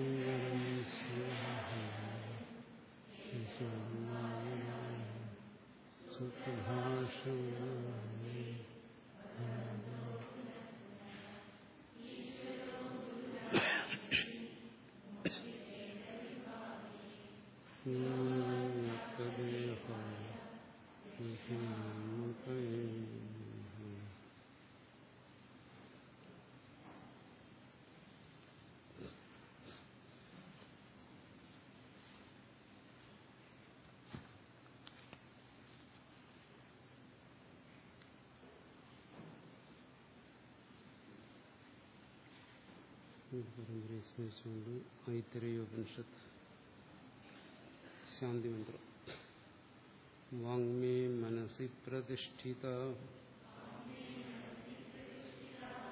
mm-hmm. പരമ്പരയെ സ്മരിച്ചുകൊണ്ട് ഐത്തരയോപനിഷത്ത് ശാന്തിമന്ത്രം. വാങ്മേ മനസി പ്രതിഷ്ഠിത.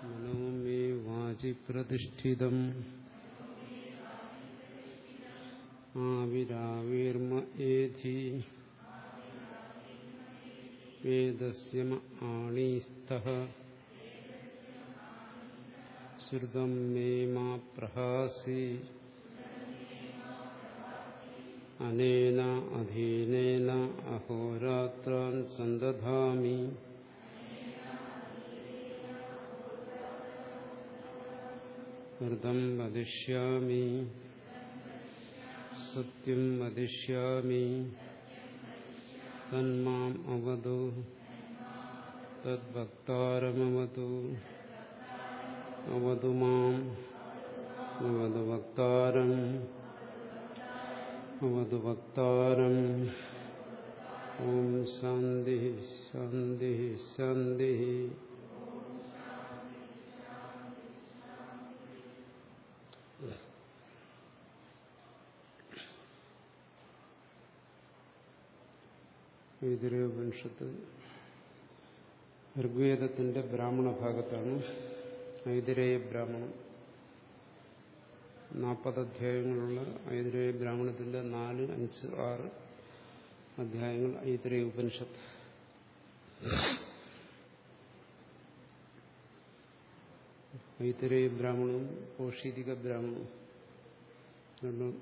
മനോ may Wachi പ്രതിഷ്ഠിതം. ആവിരാവിർമ ഏധി. വേദസ്യമ ആണീസ്ഥ. ശ്രുതം may മാ പ്രഹാസി അനേന അധീനേന അഹോരാത്രാൻ സന്ദധാമി വ്രതം വദിഷ്യാമി സത്യം വദിഷ്യാമി തന്മാം അവതു തദ്ഭക്താരമവതു അവതു മാം അവതു വക്താരം അവതു വക്താരം ഓം ശാന്തി ശാന്തി ശാന്തി ഐതിരോപനിഷത്ത് ഋഗ്വേദത്തിന്റെ ബ്രാഹ്മണ ഭാഗത്താണ് ഐതിരേയ ബ്രാഹ്മണം. നാൽപ്പത് അധ്യായങ്ങളുള്ള ഐതിരേയ ബ്രാഹ്മണത്തിന്റെ നാല് അഞ്ച് ആറ് അധ്യായങ്ങൾ ഐതിരേയ ഉപനിഷത്ത്. ഐതിരേയ ബ്രാഹ്മണവും പോഷീതിക ബ്രാഹ്മണവും രണ്ടും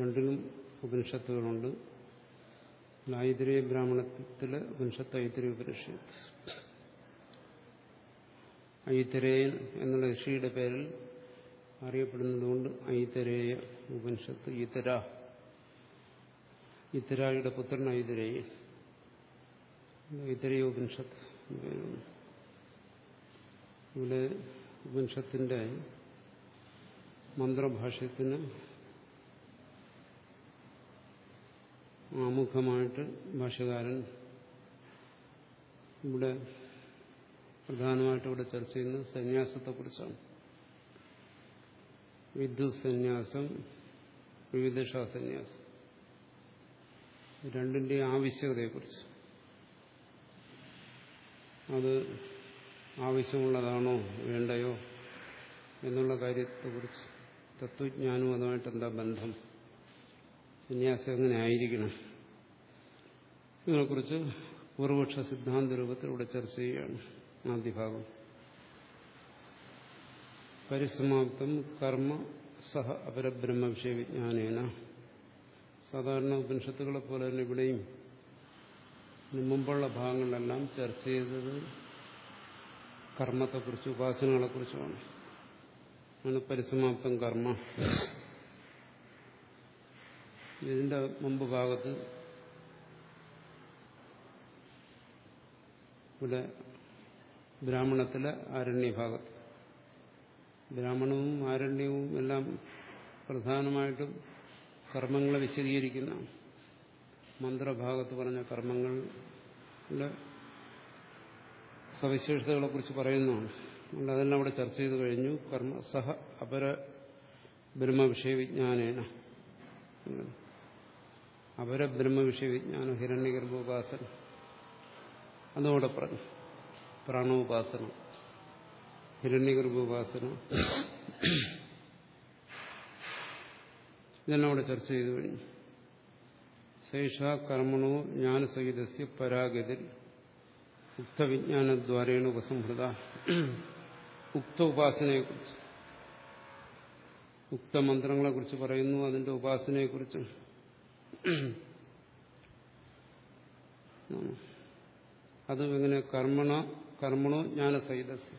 രണ്ടിലും ഉപനിഷത്തുകളുണ്ട്. ഐതിരേയ ബ്രാഹ്മണത്തിലെ ഉപനിഷത്ത് ഐതിരേയ ഉപനിഷത്ത്. ഐതരേയൻ എന്നുള്ള ഋഷിയുടെ പേരിൽ അറിയപ്പെടുന്നതുകൊണ്ട് ഐതരേയ ഉപനിഷത്ത് ഇതര ഇതരായുടെ പുത്രൻ ഐതരേയൻ ഐതരേയ ഉപനിഷത്ത് ഇവിടെ ഉപനിഷത്തിന്റെ മന്ത്രഭാഷ്യത്തിന് ആമുഖമായിട്ട് ഭാഷകാരൻ ഇവിടെ പ്രധാനമായിട്ട് ഇവിടെ ചർച്ച ചെയ്യുന്നത് സന്യാസത്തെക്കുറിച്ചാണ്. വിദ്യുത് സന്യാസം വിവിധ സന്യാസം. രണ്ടിന്റെയും ആവശ്യകതയെക്കുറിച്ച്. അത് ആവശ്യമുള്ളതാണോ വേണ്ടയോ എന്നുള്ള കാര്യത്തെക്കുറിച്ച്. തത്വജ്ഞാനവും അതുമായിട്ട് എന്താ ബന്ധം? സന്യാസം എങ്ങനെ ആയിരിക്കണം? ഇതിനെക്കുറിച്ച് പൂർവപക്ഷ സിദ്ധാന്ത രൂപത്തിൽ ഇവിടെ ചർച്ച ചെയ്യുകയാണ്. ആദ്യ ഭാഗം പരിസമാപ്തം കർമ്മ സഹ അപരബ്രഹ്മ വിഷയ വിജ്ഞാനേന സാധാരണ ഉപനിഷത്തുകളെ പോലെ തന്നെ ഇവിടെയും മുമ്പുള്ള ഭാഗങ്ങളിലെല്ലാം ചർച്ച ചെയ്തത് കർമ്മത്തെക്കുറിച്ച് ഉപാസനകളെക്കുറിച്ചുമാണ് ആണ് പരിസമാപ്തം കർമ്മ. ഇതിന്റെ മുമ്പ് ഭാഗത്ത് ഇവിടെ ബ്രാഹ്മണത്തിലെ ആരണ്യഭാഗത്ത് ബ്രാഹ്മണവും ആരണ്യവും എല്ലാം പ്രധാനമായിട്ടും കർമ്മങ്ങളെ വിശദീകരിക്കുന്ന മന്ത്രഭാഗത്ത് പറഞ്ഞ കർമ്മങ്ങളുടെ സവിശേഷതകളെക്കുറിച്ച് പറയുന്നതാണ് അതുകൊണ്ട് അതെല്ലാം അവിടെ ചർച്ച ചെയ്ത് കഴിഞ്ഞു. കർമ്മ സഹ അപര ബ്രഹ്മവിഷയ വിജ്ഞാനേന അപര ബ്രഹ്മവിഷയവിജ്ഞാന വിജ്ഞാനം അതോടെ പറഞ്ഞു. പ്രാണോപാസന ഹിരണ്യഗർഭോപാസന. ഇതെല്ലാം അവിടെ ചർച്ച ചെയ്തു കഴിഞ്ഞു. ശേഷ കർമ്മണോ ജ്ഞാനസഹിതസ്യ പരാഗതിൽ ഉക്തവിജ്ഞാനദ്വാരേണ ഉപസംഹൃത. ഉക്ത ഉപാസനയെക്കുറിച്ച്. ഉക്തമന്ത്രങ്ങളെക്കുറിച്ച് പറയുന്നു അതിന്റെ ഉപാസനയെക്കുറിച്ചും. അത് എങ്ങനെ? കർമ്മണ കർമ്മണോ ജ്ഞാനസഹിതസ്യ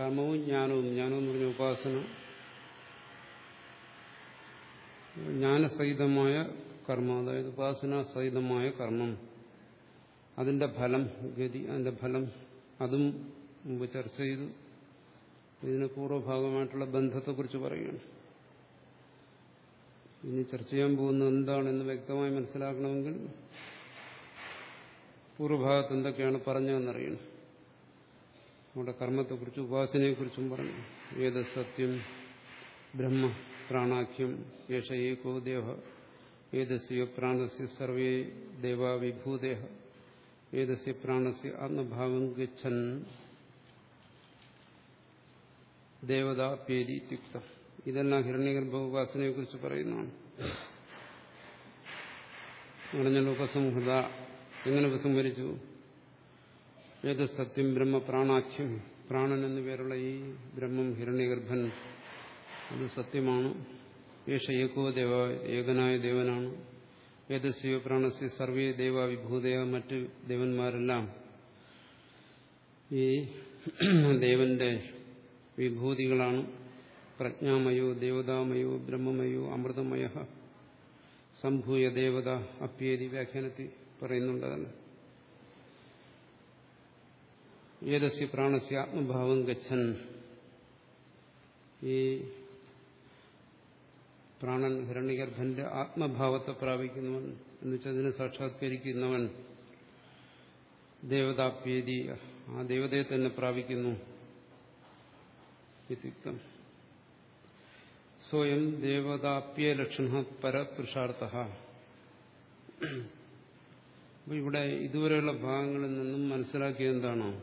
കർമ്മവും ജ്ഞാനവും ജ്ഞാനം എന്ന് പറഞ്ഞ ഉപാസന. ജ്ഞാനസഹിതമായ കർമ്മം അതായത് ഉപാസനാസഹിതമായ കർമ്മം. അതിന്റെ ഫലം ഗതി അതിന്റെ ഫലം അതും മുമ്പ് ചർച്ച ചെയ്തു. ഇതിന് പൂർവഭാഗമായിട്ടുള്ള ബന്ധത്തെക്കുറിച്ച് പറയുകയാണ്. ഇനി ചർച്ച ചെയ്യാൻ പോകുന്നത് എന്താണെന്ന് വ്യക്തമായി മനസ്സിലാക്കണമെങ്കിൽ പൂർവഭാഗത്ത് എന്തൊക്കെയാണ് പറഞ്ഞതെന്നറിയണം. നമ്മുടെ കർമ്മത്തെക്കുറിച്ചും ഉപാസനയെക്കുറിച്ചും പറഞ്ഞു. ഏത് സത്യം ബ്രഹ്മ പ്രാണാഖ്യം യേശ ഏകോ ദേഹ ഏതസ്യ പ്രാണസ്യ സർവേ ദേവാ വിഭൂദേഹ ഏതസ്യ പ്രാണസ്യ ആത്മഭാവം ഗച്ഛൻ. ദേവതാപ്യേരി തിക്തം ഇതെല്ലാം ഹിരണ്യഗർഭ ഉപാസനയെക്കുറിച്ച് പറയുന്നതാണ്. ഉപസംഹൃത എങ്ങനെ ഉപസംഹരിച്ചു ഏത് സത്യം ബ്രഹ്മ പ്രാണാഖ്യം? പ്രാണൻ എന്നു പേരുള്ള ഈ ബ്രഹ്മം ഹിരണ്യഗർഭൻ. അത് സത്യമാണ്. യേശ ഏകോ ദേവ ഏകനായ ദേവനാണ്. ഏത് പ്രാണസ്യ സർവേ ദേവ വിഭൂതയ മറ്റ് ദേവന്മാരെല്ലാം ഈ ദേവന്റെ വിഭൂതികളാണ്. പ്രജ്ഞാമയോ ദേവതാമയോ ബ്രഹ്മമയോ അമൃതമയ സംഭൂയ ദേവത അപ്യേരി വ്യാഖ്യാനത്തിൽ പറയുന്നുണ്ടതല്ല ഏതസ്യ പ്രാണസ്യ ആത്മഭാവം ഗച്ഛൻ. ഈ പ്രാണൻ ഹിരണ്യഗർഭന്റെ ആത്മഭാവത്തെ പ്രാപിക്കുന്നവൻ എന്നുവെച്ചാൽ അതിനെ സാക്ഷാത്കരിക്കുന്നവൻ ദേവതാപ്യേതി ആ ദേവതയെ തന്നെ പ്രാപിക്കുന്നു ഇത്യുക്തം. സ്വയം ദേവതാപ്യ ലക്ഷണ പരപുരുഷാർത്ഥ. ഇവിടെ ഇതുവരെയുള്ള ഭാഗങ്ങളിൽ നിന്നും മനസ്സിലാക്കിയ എന്താണോ?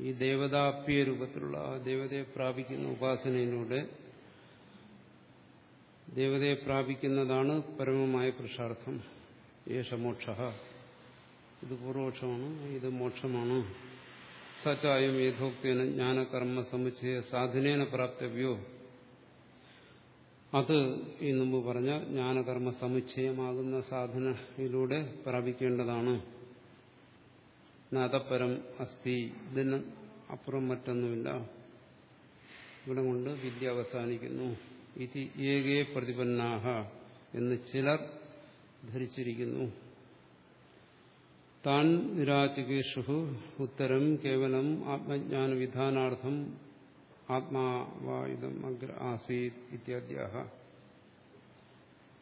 ഈ ദേവതാപ്യ രൂപത്തിലുള്ള ആ ദേവതയെ പ്രാപിക്കുന്ന ഉപാസനയിലൂടെ ദേവതയെ പ്രാപിക്കുന്നതാണ് പരമമായ പുരുഷാർത്ഥം. യേശമോക്ഷ ഇത് പൂർവോക്ഷമാണ് ഇത് മോക്ഷമാണ്? സചായം യഥോക്തേന ജ്ഞാനകർമ്മ സമുച്ചയ സാധനേന പ്രാപ്തവ്യോ? അത് ഈ മുമ്പ് പറഞ്ഞ ജ്ഞാനകർമ്മ സമുച്ചയമാകുന്ന സാധനയിലൂടെ പ്രാപിക്കേണ്ടതാണ്. നതപരം അസ്ഥി ഇതിന് അപ്പുറം മറ്റൊന്നുമില്ല. ഇവിടെ കൊണ്ട് വിദ്യ അവസാനിക്കുന്നു. ഇത് ഏകേ പ്രതിപന്നാഹ എന്ന് ചിലർ ധരിച്ചിരിക്കുന്നു. താൻ നിരാചികേഷു ഉത്തരം കേവലം ആത്മജ്ഞാന വിധാനാർത്ഥം ആത്മാവായുധം അഗ്ര ആസീത് ഇത്യാദ്യാഹ.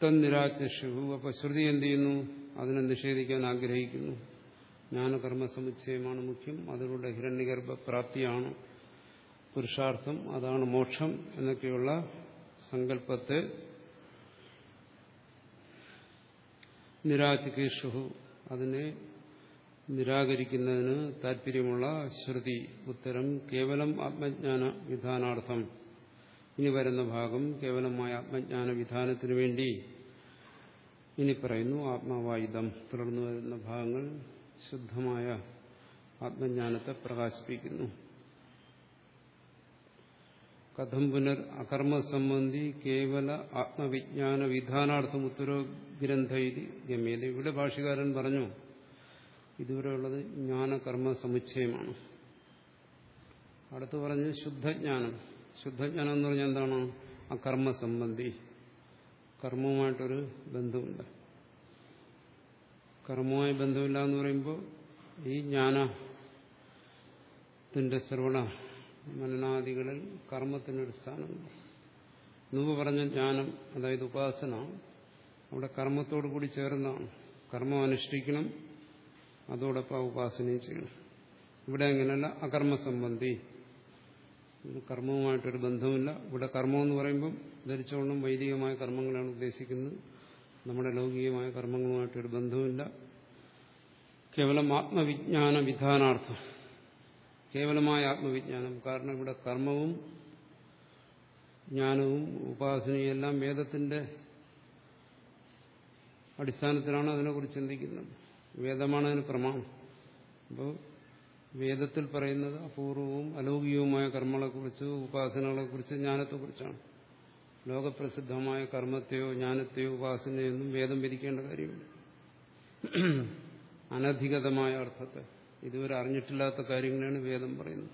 തന്നിരാചിഷു അപ്പൊ ശ്രുതി എന്ത് ചെയ്യുന്നു? അതിനെ നിഷേധിക്കാൻ ആഗ്രഹിക്കുന്നു. ജ്ഞാനകർമ്മ സമുച്ചയമാണ് മുഖ്യം. അതിലൂടെ ഹിരണ്യഗർഭ പ്രാപ്തിയാണ് പുരുഷാർത്ഥം. അതാണ് മോക്ഷം എന്നൊക്കെയുള്ള സങ്കല്പത്തെ നിരാചികേഷു അതിനെ നിരാകരിക്കുന്നതിന് താല്പര്യമുള്ള ശ്രുതി ഉത്തരം കേവലം ആത്മജ്ഞാന വിധാനാർത്ഥം. ഇനി വരുന്ന ഭാഗം കേവലമായ ആത്മജ്ഞാന വിധാനത്തിനു വേണ്ടി. ഇനി പറയുന്നു ആത്മാവായുധം. തുടർന്ന് വരുന്ന ഭാഗങ്ങൾ ശുദ്ധമായ ആത്മജ്ഞാനത്തെ പ്രകാശിപ്പിക്കുന്നു. കഥം പുനർ അകർമ്മസംബന്ധി കേവല ആത്മവിജ്ഞാന വിധാനാർത്ഥം ഉത്തരോ ഗ്രന്ഥ ഇത് ഗമ്യത ഇവിടെ ഭാഷകാരൻ പറഞ്ഞു ഇതുവരെയുള്ളത് ജ്ഞാനകർമ്മ സമുച്ചയമാണ്. അടുത്ത് പറഞ്ഞു ശുദ്ധജ്ഞാനം. ശുദ്ധജ്ഞാനം എന്ന് പറഞ്ഞാൽ എന്താണ്? ആ കർമ്മ സംബന്ധി. കർമ്മവുമായിട്ടൊരു ബന്ധമുണ്ട്. കർമ്മവുമായി ബന്ധമില്ല എന്ന് പറയുമ്പോൾ ഈ ജ്ഞാനത്തിന്റെ ശ്രവണ മനനാദികളിൽ കർമ്മത്തിനൊരു സ്ഥാനമുണ്ട്. മുമ്പ് പറഞ്ഞ ജ്ഞാനം അതായത് ഉപാസന അവിടെ കർമ്മത്തോടു കൂടി ചേർന്നതാണ്. കർമ്മം അനുഷ്ഠിക്കണം അതോടൊപ്പം ഉപാസനയും ചെയ്യണം. ഇവിടെ അങ്ങനെയല്ല അകർമ്മ സംബന്ധി ഇത് കർമ്മവുമായിട്ടൊരു ബന്ധമില്ല. ഇവിടെ കർമ്മം എന്ന് പറയുമ്പം ധരിച്ചോണ്ടും വൈദികമായ കർമ്മങ്ങളാണ് ഉദ്ദേശിക്കുന്നത്. നമ്മുടെ ലൗകികമായ കർമ്മങ്ങളുമായിട്ടൊരു ബന്ധമില്ല. കേവലം ആത്മവിജ്ഞാന വിധാനാർത്ഥം. കേവലമായ ആത്മവിജ്ഞാനം. കാരണം ഇവിടെ കർമ്മവും ജ്ഞാനവും ഉപാസനയും എല്ലാം വേദത്തിന്റെ അടിസ്ഥാനത്തിലാണ് അതിനെക്കുറിച്ച് ചിന്തിക്കുന്നത്. വേദമാണ് അതിന് പ്രമാണം. അപ്പോൾ വേദത്തിൽ പറയുന്നത് അപൂർവവും അലൗകികവുമായ കർമ്മങ്ങളെക്കുറിച്ച് ഉപാസനകളെക്കുറിച്ച് ജ്ഞാനത്തെക്കുറിച്ചാണ്. ലോകപ്രസിദ്ധമായ കർമ്മത്തെയോ ജ്ഞാനത്തെയോ ഉപാസനയോ ഒന്നും വേദം വിധിക്കേണ്ട കാര്യമില്ല. അനധികതമായ അർത്ഥത്തെ. ഇതുവരെ അറിഞ്ഞിട്ടില്ലാത്ത കാര്യങ്ങളാണ് വേദം പറയുന്നത്.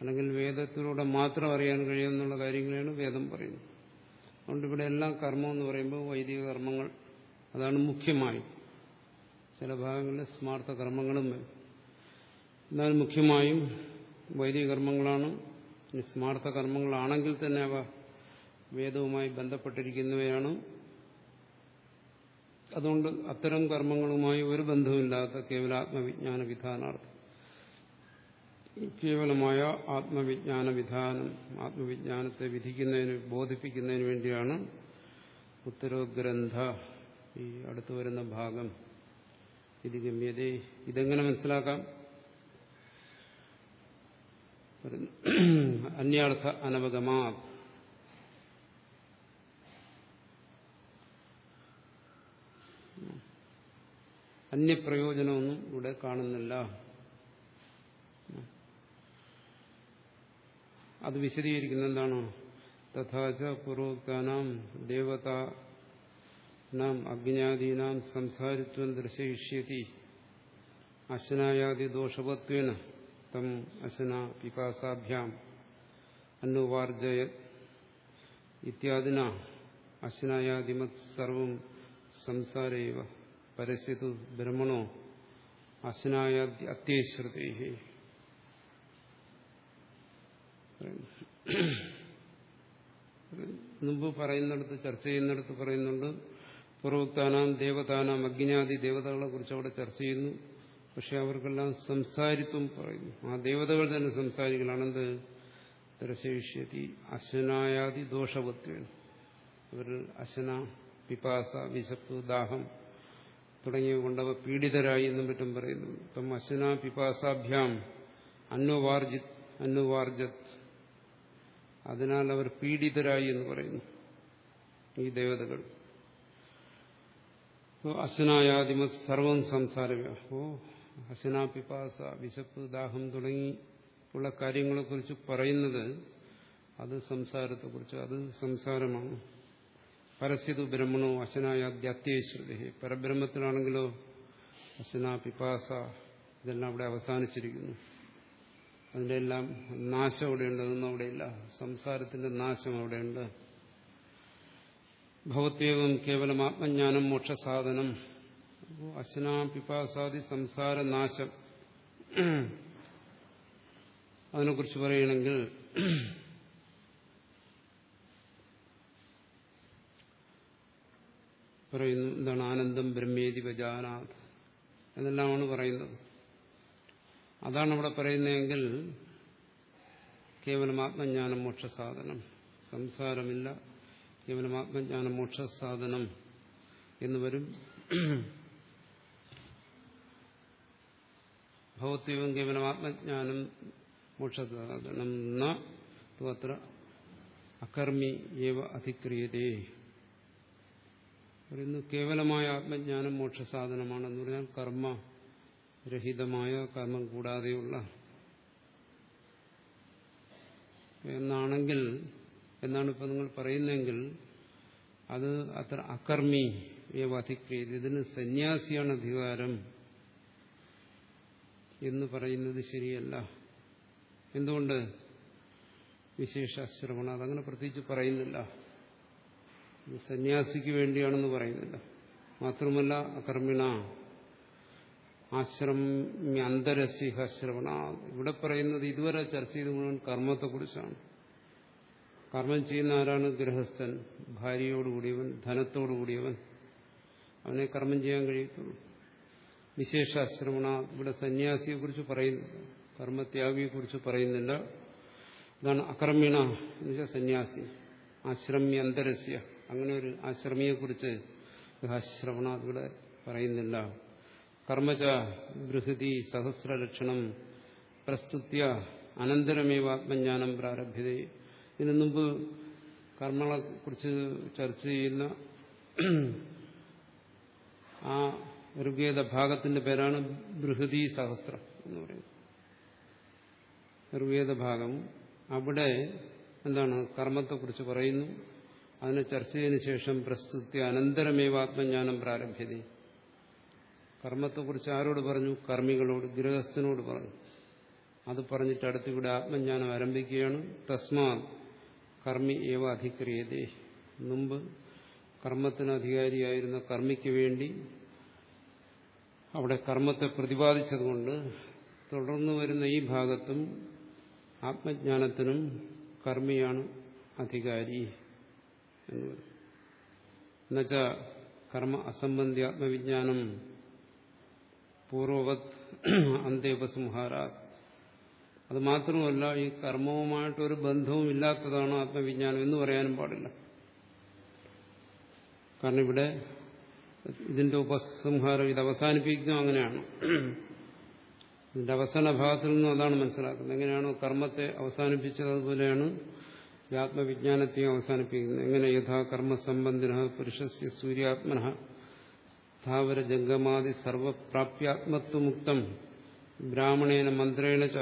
അല്ലെങ്കിൽ വേദത്തിലൂടെ മാത്രം അറിയാൻ കഴിയുമെന്നുള്ള കാര്യങ്ങളാണ് വേദം പറയുന്നത്. അതുകൊണ്ട് ഇവിടെ എല്ലാം കർമ്മം എന്ന് പറയുമ്പോൾ വൈദിക കർമ്മങ്ങൾ അതാണ് മുഖ്യമായി. ചില ഭാഗങ്ങളിൽ സ്മാർത്ഥ കർമ്മങ്ങളും വരും എന്നാൽ മുഖ്യമായും വൈദിക കർമ്മങ്ങളാണ്. സ്മാർത്ഥ കർമ്മങ്ങളാണെങ്കിൽ തന്നെ അവ വേദവുമായി ബന്ധപ്പെട്ടിരിക്കുന്നവയാണ്. അതുകൊണ്ട് അത്തരം കർമ്മങ്ങളുമായി ഒരു ബന്ധവുമില്ലാത്ത കേവല ആത്മവിജ്ഞാന വിധാനാർത്ഥം. കേവലമായ ആത്മവിജ്ഞാന വിധാനം ആത്മവിജ്ഞാനത്തെ വിധിക്കുന്നതിന് ബോധിപ്പിക്കുന്നതിന് വേണ്ടിയാണ് ഉത്തരോഗ്രന്ഥ ഈ അടുത്തു വരുന്ന ഭാഗം. ഇത് ഗമ്യത ഇതെങ്ങനെ മനസ്സിലാക്കാം? അന്യാർത്ഥ അനവഗമാ അന്യപ്രയോജനമൊന്നും ഇവിടെ കാണുന്നില്ല. അത് വിശദീകരിക്കുന്ന എന്താണോ? തഥാച പൂർവോക്താനാം ദേവത നാം അജ്ഞാദീനാം സംസാരിത്വം ദർശയിഷ്യതി. അശനായാദി ദോഷവത്വേന തം അശന പിപാസാഭ്യാം അന്നുവാർജയ ഇത്യാദിന അശനായാദിമത് സർവം സംസാരേവ പരസ്യതു ബ്രഹ്മണോ അശനായ അത്യശ്രുതി മുമ്പ് പറയുന്നിടത്ത് ചർച്ച ചെയ്യുന്നിടത്ത് പറയുന്നുണ്ട് പൂർവക്താനാം ദേവതാനാം അഗ്നിയാദി ദേവതകളെ കുറിച്ച് അവിടെ ചർച്ച ചെയ്യുന്നു. പക്ഷെ അവർക്കെല്ലാം സംസാരിത്വം പറയുന്നു. ആ ദേവതകൾ തന്നെ സംസാരിക്കലാണ്. എന്ത്? ദർശയിഷ്യതി അശനായാദി ദോഷവത്വം അവർ അശന പിപാസ വിശപ്പ് ദാഹം തുടങ്ങിയ കൊണ്ടവ പീഡിതരായി എന്നും മറ്റും പറയുന്നു. ഇപ്പം അശന പിപാസാഭ്യാം അന്നുവാർജി അന്നുവാർജത് അതിനാൽ അവർ പീഡിതരായി എന്ന് പറയുന്നു ഈ ദേവതകൾ. അശനായാദിമ സർവം സംസാര വ്യാഹോ അശന പിപാസ വിശപ്പ് ദാഹം തുടങ്ങി ഉള്ള കാര്യങ്ങളെക്കുറിച്ച് പറയുന്നത് അത് സംസാരത്തെക്കുറിച്ച് അത് സംസാരമാണ്. പരസ്യതു ബ്രഹ്മണോ അശനായ അധ്യാത്യേശ്രുതി പരബ്രഹ്മത്തിലാണെങ്കിലോ അശന പിപാസ ഇതെല്ലാം അവിടെ അവസാനിച്ചിരിക്കുന്നു. അതിന്റെ എല്ലാം നാശം അവിടെയുണ്ട് അതൊന്നും അവിടെയില്ല. സംസാരത്തിന്റെ നാശം അവിടെയുണ്ട്. ഭവത്വേവം കേവലം ആത്മജ്ഞാനം മോക്ഷസാധനം. അശ്നാ പിപാസാദി സംസാരനാശം. അതിനെക്കുറിച്ച് പറയുകയാണെങ്കിൽ പറയുന്നു എന്താണ് ആനന്ദം ബ്രഹ്മേതി ബജാനാഥ് എന്നെല്ലാമാണ് പറയുന്നത്. അതാണ് അവിടെ പറയുന്നതെങ്കിൽ കേവലം ആത്മജ്ഞാനം മോക്ഷസാധനം. സംസാരമില്ല. കേവലം ആത്മജ്ഞാനം മോക്ഷസാധനം എന്ന് വരും. ഭൗത്യവും കേവലം ആത്മജ്ഞാനം മോക്ഷസാധനം അത്ര അകർമ്മി ഏവ അധിക്രിയതേ. പറയുന്നു കേവലമായ ആത്മജ്ഞാനം മോക്ഷസാധനമാണെന്ന് പറഞ്ഞാൽ കർമ്മ രഹിതമായ കർമ്മം കൂടാതെയുള്ള. എന്നാണെങ്കിൽ എന്നാണ് ഇപ്പൊ നിങ്ങൾ പറയുന്നതെങ്കിൽ അത് അത്ര അകർമ്മി അധിക്രിയത് ഇതിന് സന്യാസിയാണ് അധികാരം എന്ന് പറയുന്നത് ശരിയല്ല. എന്തുകൊണ്ട്? വിശേഷ ശ്രവണം. അതങ്ങനെ പ്രത്യേകിച്ച് പറയുന്നില്ല. സന്യാസിക്ക് വേണ്ടിയാണെന്ന് പറയുന്നില്ല. മാത്രമല്ല അകർമ്മിണ ആശ്രമ്യന്തരസിഹ ശ്രവണ. ഇവിടെ പറയുന്നത് ഇതുവരെ ചർച്ച ചെയ്ത് മുഴുവൻ കർമ്മത്തെക്കുറിച്ചാണ്. കർമ്മം ചെയ്യുന്ന ആരാണ് ഗൃഹസ്ഥൻ. ഭാര്യയോടുകൂടിയവൻ ധനത്തോടുകൂടിയവൻ. അവനെ കർമ്മം ചെയ്യാൻ കഴിയത്തുള്ളൂ. വിശേഷാശ്രമണ ഇവിടെ സന്യാസിയെക്കുറിച്ച് പറയുന്നില്ല കർമ്മത്യാഗിയെക്കുറിച്ച് പറയുന്നില്ല. ഇതാണ് അകർമ്മിണ എന്ന് വെച്ചാൽ സന്യാസി. ആശ്രമ്യ അന്തരസ്യ. അങ്ങനെ ഒരു ആശ്രമിയെക്കുറിച്ച് ഗൃഹാശ്രവണ ഇവിടെ പറയുന്നില്ല. കർമ്മച ബൃഹതി സഹസ്രലക്ഷണം. പ്രസ്തുത്യ അനന്തരമേവ ആത്മജ്ഞാനം പ്രാരഭ്യത. ഇതിനു മുമ്പ് കർമ്മങ്ങളെക്കുറിച്ച് ചർച്ച ചെയ്യുന്ന ആ ഋഗ്വേദ ഭാഗത്തിന്റെ പേരാണ് ബൃഹതി സഹസ്രം എന്ന് പറയുന്നത്. ഋഗ്വേദ ഭാഗം അവിടെ എന്താണ് കർമ്മത്തെക്കുറിച്ച് പറയുന്നു. അതിനെ ചർച്ച ചെയ്തതിനു ശേഷം പ്രസ്തുത്യ അനന്തരമേവ ആത്മജ്ഞാനം കർമ്മത്തെ കർമ്മത്തെക്കുറിച്ച് ആരോട് പറഞ്ഞു? കർമ്മികളോട് ഗൃഹസ്ഥനോട് പറഞ്ഞു. അത് പറഞ്ഞിട്ട് അടുത്തിവിടെ ആത്മജ്ഞാനം ആരംഭിക്കുകയാണ്. തസ്മാ കർമ്മി ഏവ അധിക്രിയതേ. മുമ്പ് കർമ്മത്തിന് അധികാരിയായിരുന്ന കർമ്മിക്ക് വേണ്ടി അവിടെ കർമ്മത്തെ പ്രതിപാദിച്ചതുകൊണ്ട് തുടർന്നു വരുന്ന ഈ ഭാഗത്തും ആത്മജ്ഞാനത്തിനും കർമ്മിയാണ് അധികാരി എന്ന് പറയും എന്നുവെച്ചാൽ കർമ്മ അസംബന്ധി ആത്മവിജ്ഞാനം പൂർവവത് അന്ത്യോപസംഹാര അത് മാത്രമല്ല ഈ കർമ്മവുമായിട്ട് ഒരു ബന്ധവും ഇല്ലാത്തതാണ് ആത്മവിജ്ഞാനം എന്ന് പറയാനും പാടില്ല. കാരണം ഇവിടെ ഇതിന്റെ ഉപസംഹാരം ഇത് അവസാനിപ്പിക്കുന്നു അങ്ങനെയാണ്. ഇതിന്റെ അവസാന ഭാഗത്തിൽ നിന്നും അതാണ് മനസ്സിലാക്കുന്നത്. എങ്ങനെയാണോ കർമ്മത്തെ അവസാനിപ്പിച്ചത് അതുപോലെയാണ് ആത്മവിജ്ഞാനത്തെയും അവസാനിപ്പിക്കുന്നത്. എങ്ങനെ യഥാ കർമ്മസംബന്ധിന പുരുഷസ്യ സൂര്യാത്മന സ്ഥാവര ജംഗമാതി സർവപ്രാപ്യാത്മത്വമുക്തം. ബ്രാഹ്മണേന മന്ത്രേണ ച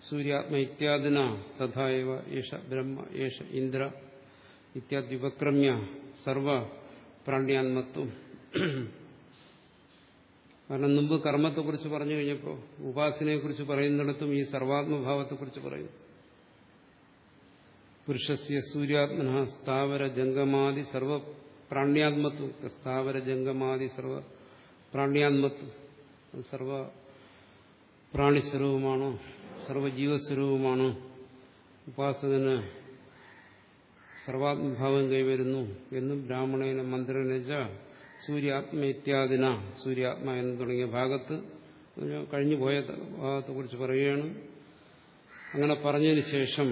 സൂര്യാത്മ ഇത്യാദിന തഥാവ ഏഷ ബ്രഹ്മ ഏഷ ഇന്ദ്ര ഇത്യാദ്യുപക്രമ്യ സർവ പ്രാണ്യാത്മത്വം കാരണം മുമ്പ് കർമ്മത്തെക്കുറിച്ച് പറഞ്ഞു കഴിഞ്ഞപ്പോൾ ഉപാസനയെക്കുറിച്ച് പറയുന്നിടത്തും ഈ സർവാത്മഭാവത്തെക്കുറിച്ച് പറയും പുരുഷസ്യ സൂര്യാത്മന സ്ഥാവര ജംഗമാതി സർവ പ്രാണ്യാത്മത്വം. സ്ഥാവര ജംഗമാതി സർവ പ്രാണ്യാത്മത്വം. സർവ പ്രാണിസ്വരൂപമാണോ? സർവജീവസ്വരൂപമാണോ. ഉപാസകന് സർവാത്മഭാവം കൈവരുന്നു എന്നും ബ്രാഹ്മണേന മന്ത്രനജ സൂര്യാത്മ ഇത്യാദിന സൂര്യാത്മ എന്ന് തുടങ്ങിയ ഭാഗത്ത് കഴിഞ്ഞു പോയ ഭാഗത്തെക്കുറിച്ച് പറയുകയാണ്. അങ്ങനെ പറഞ്ഞതിന് ശേഷം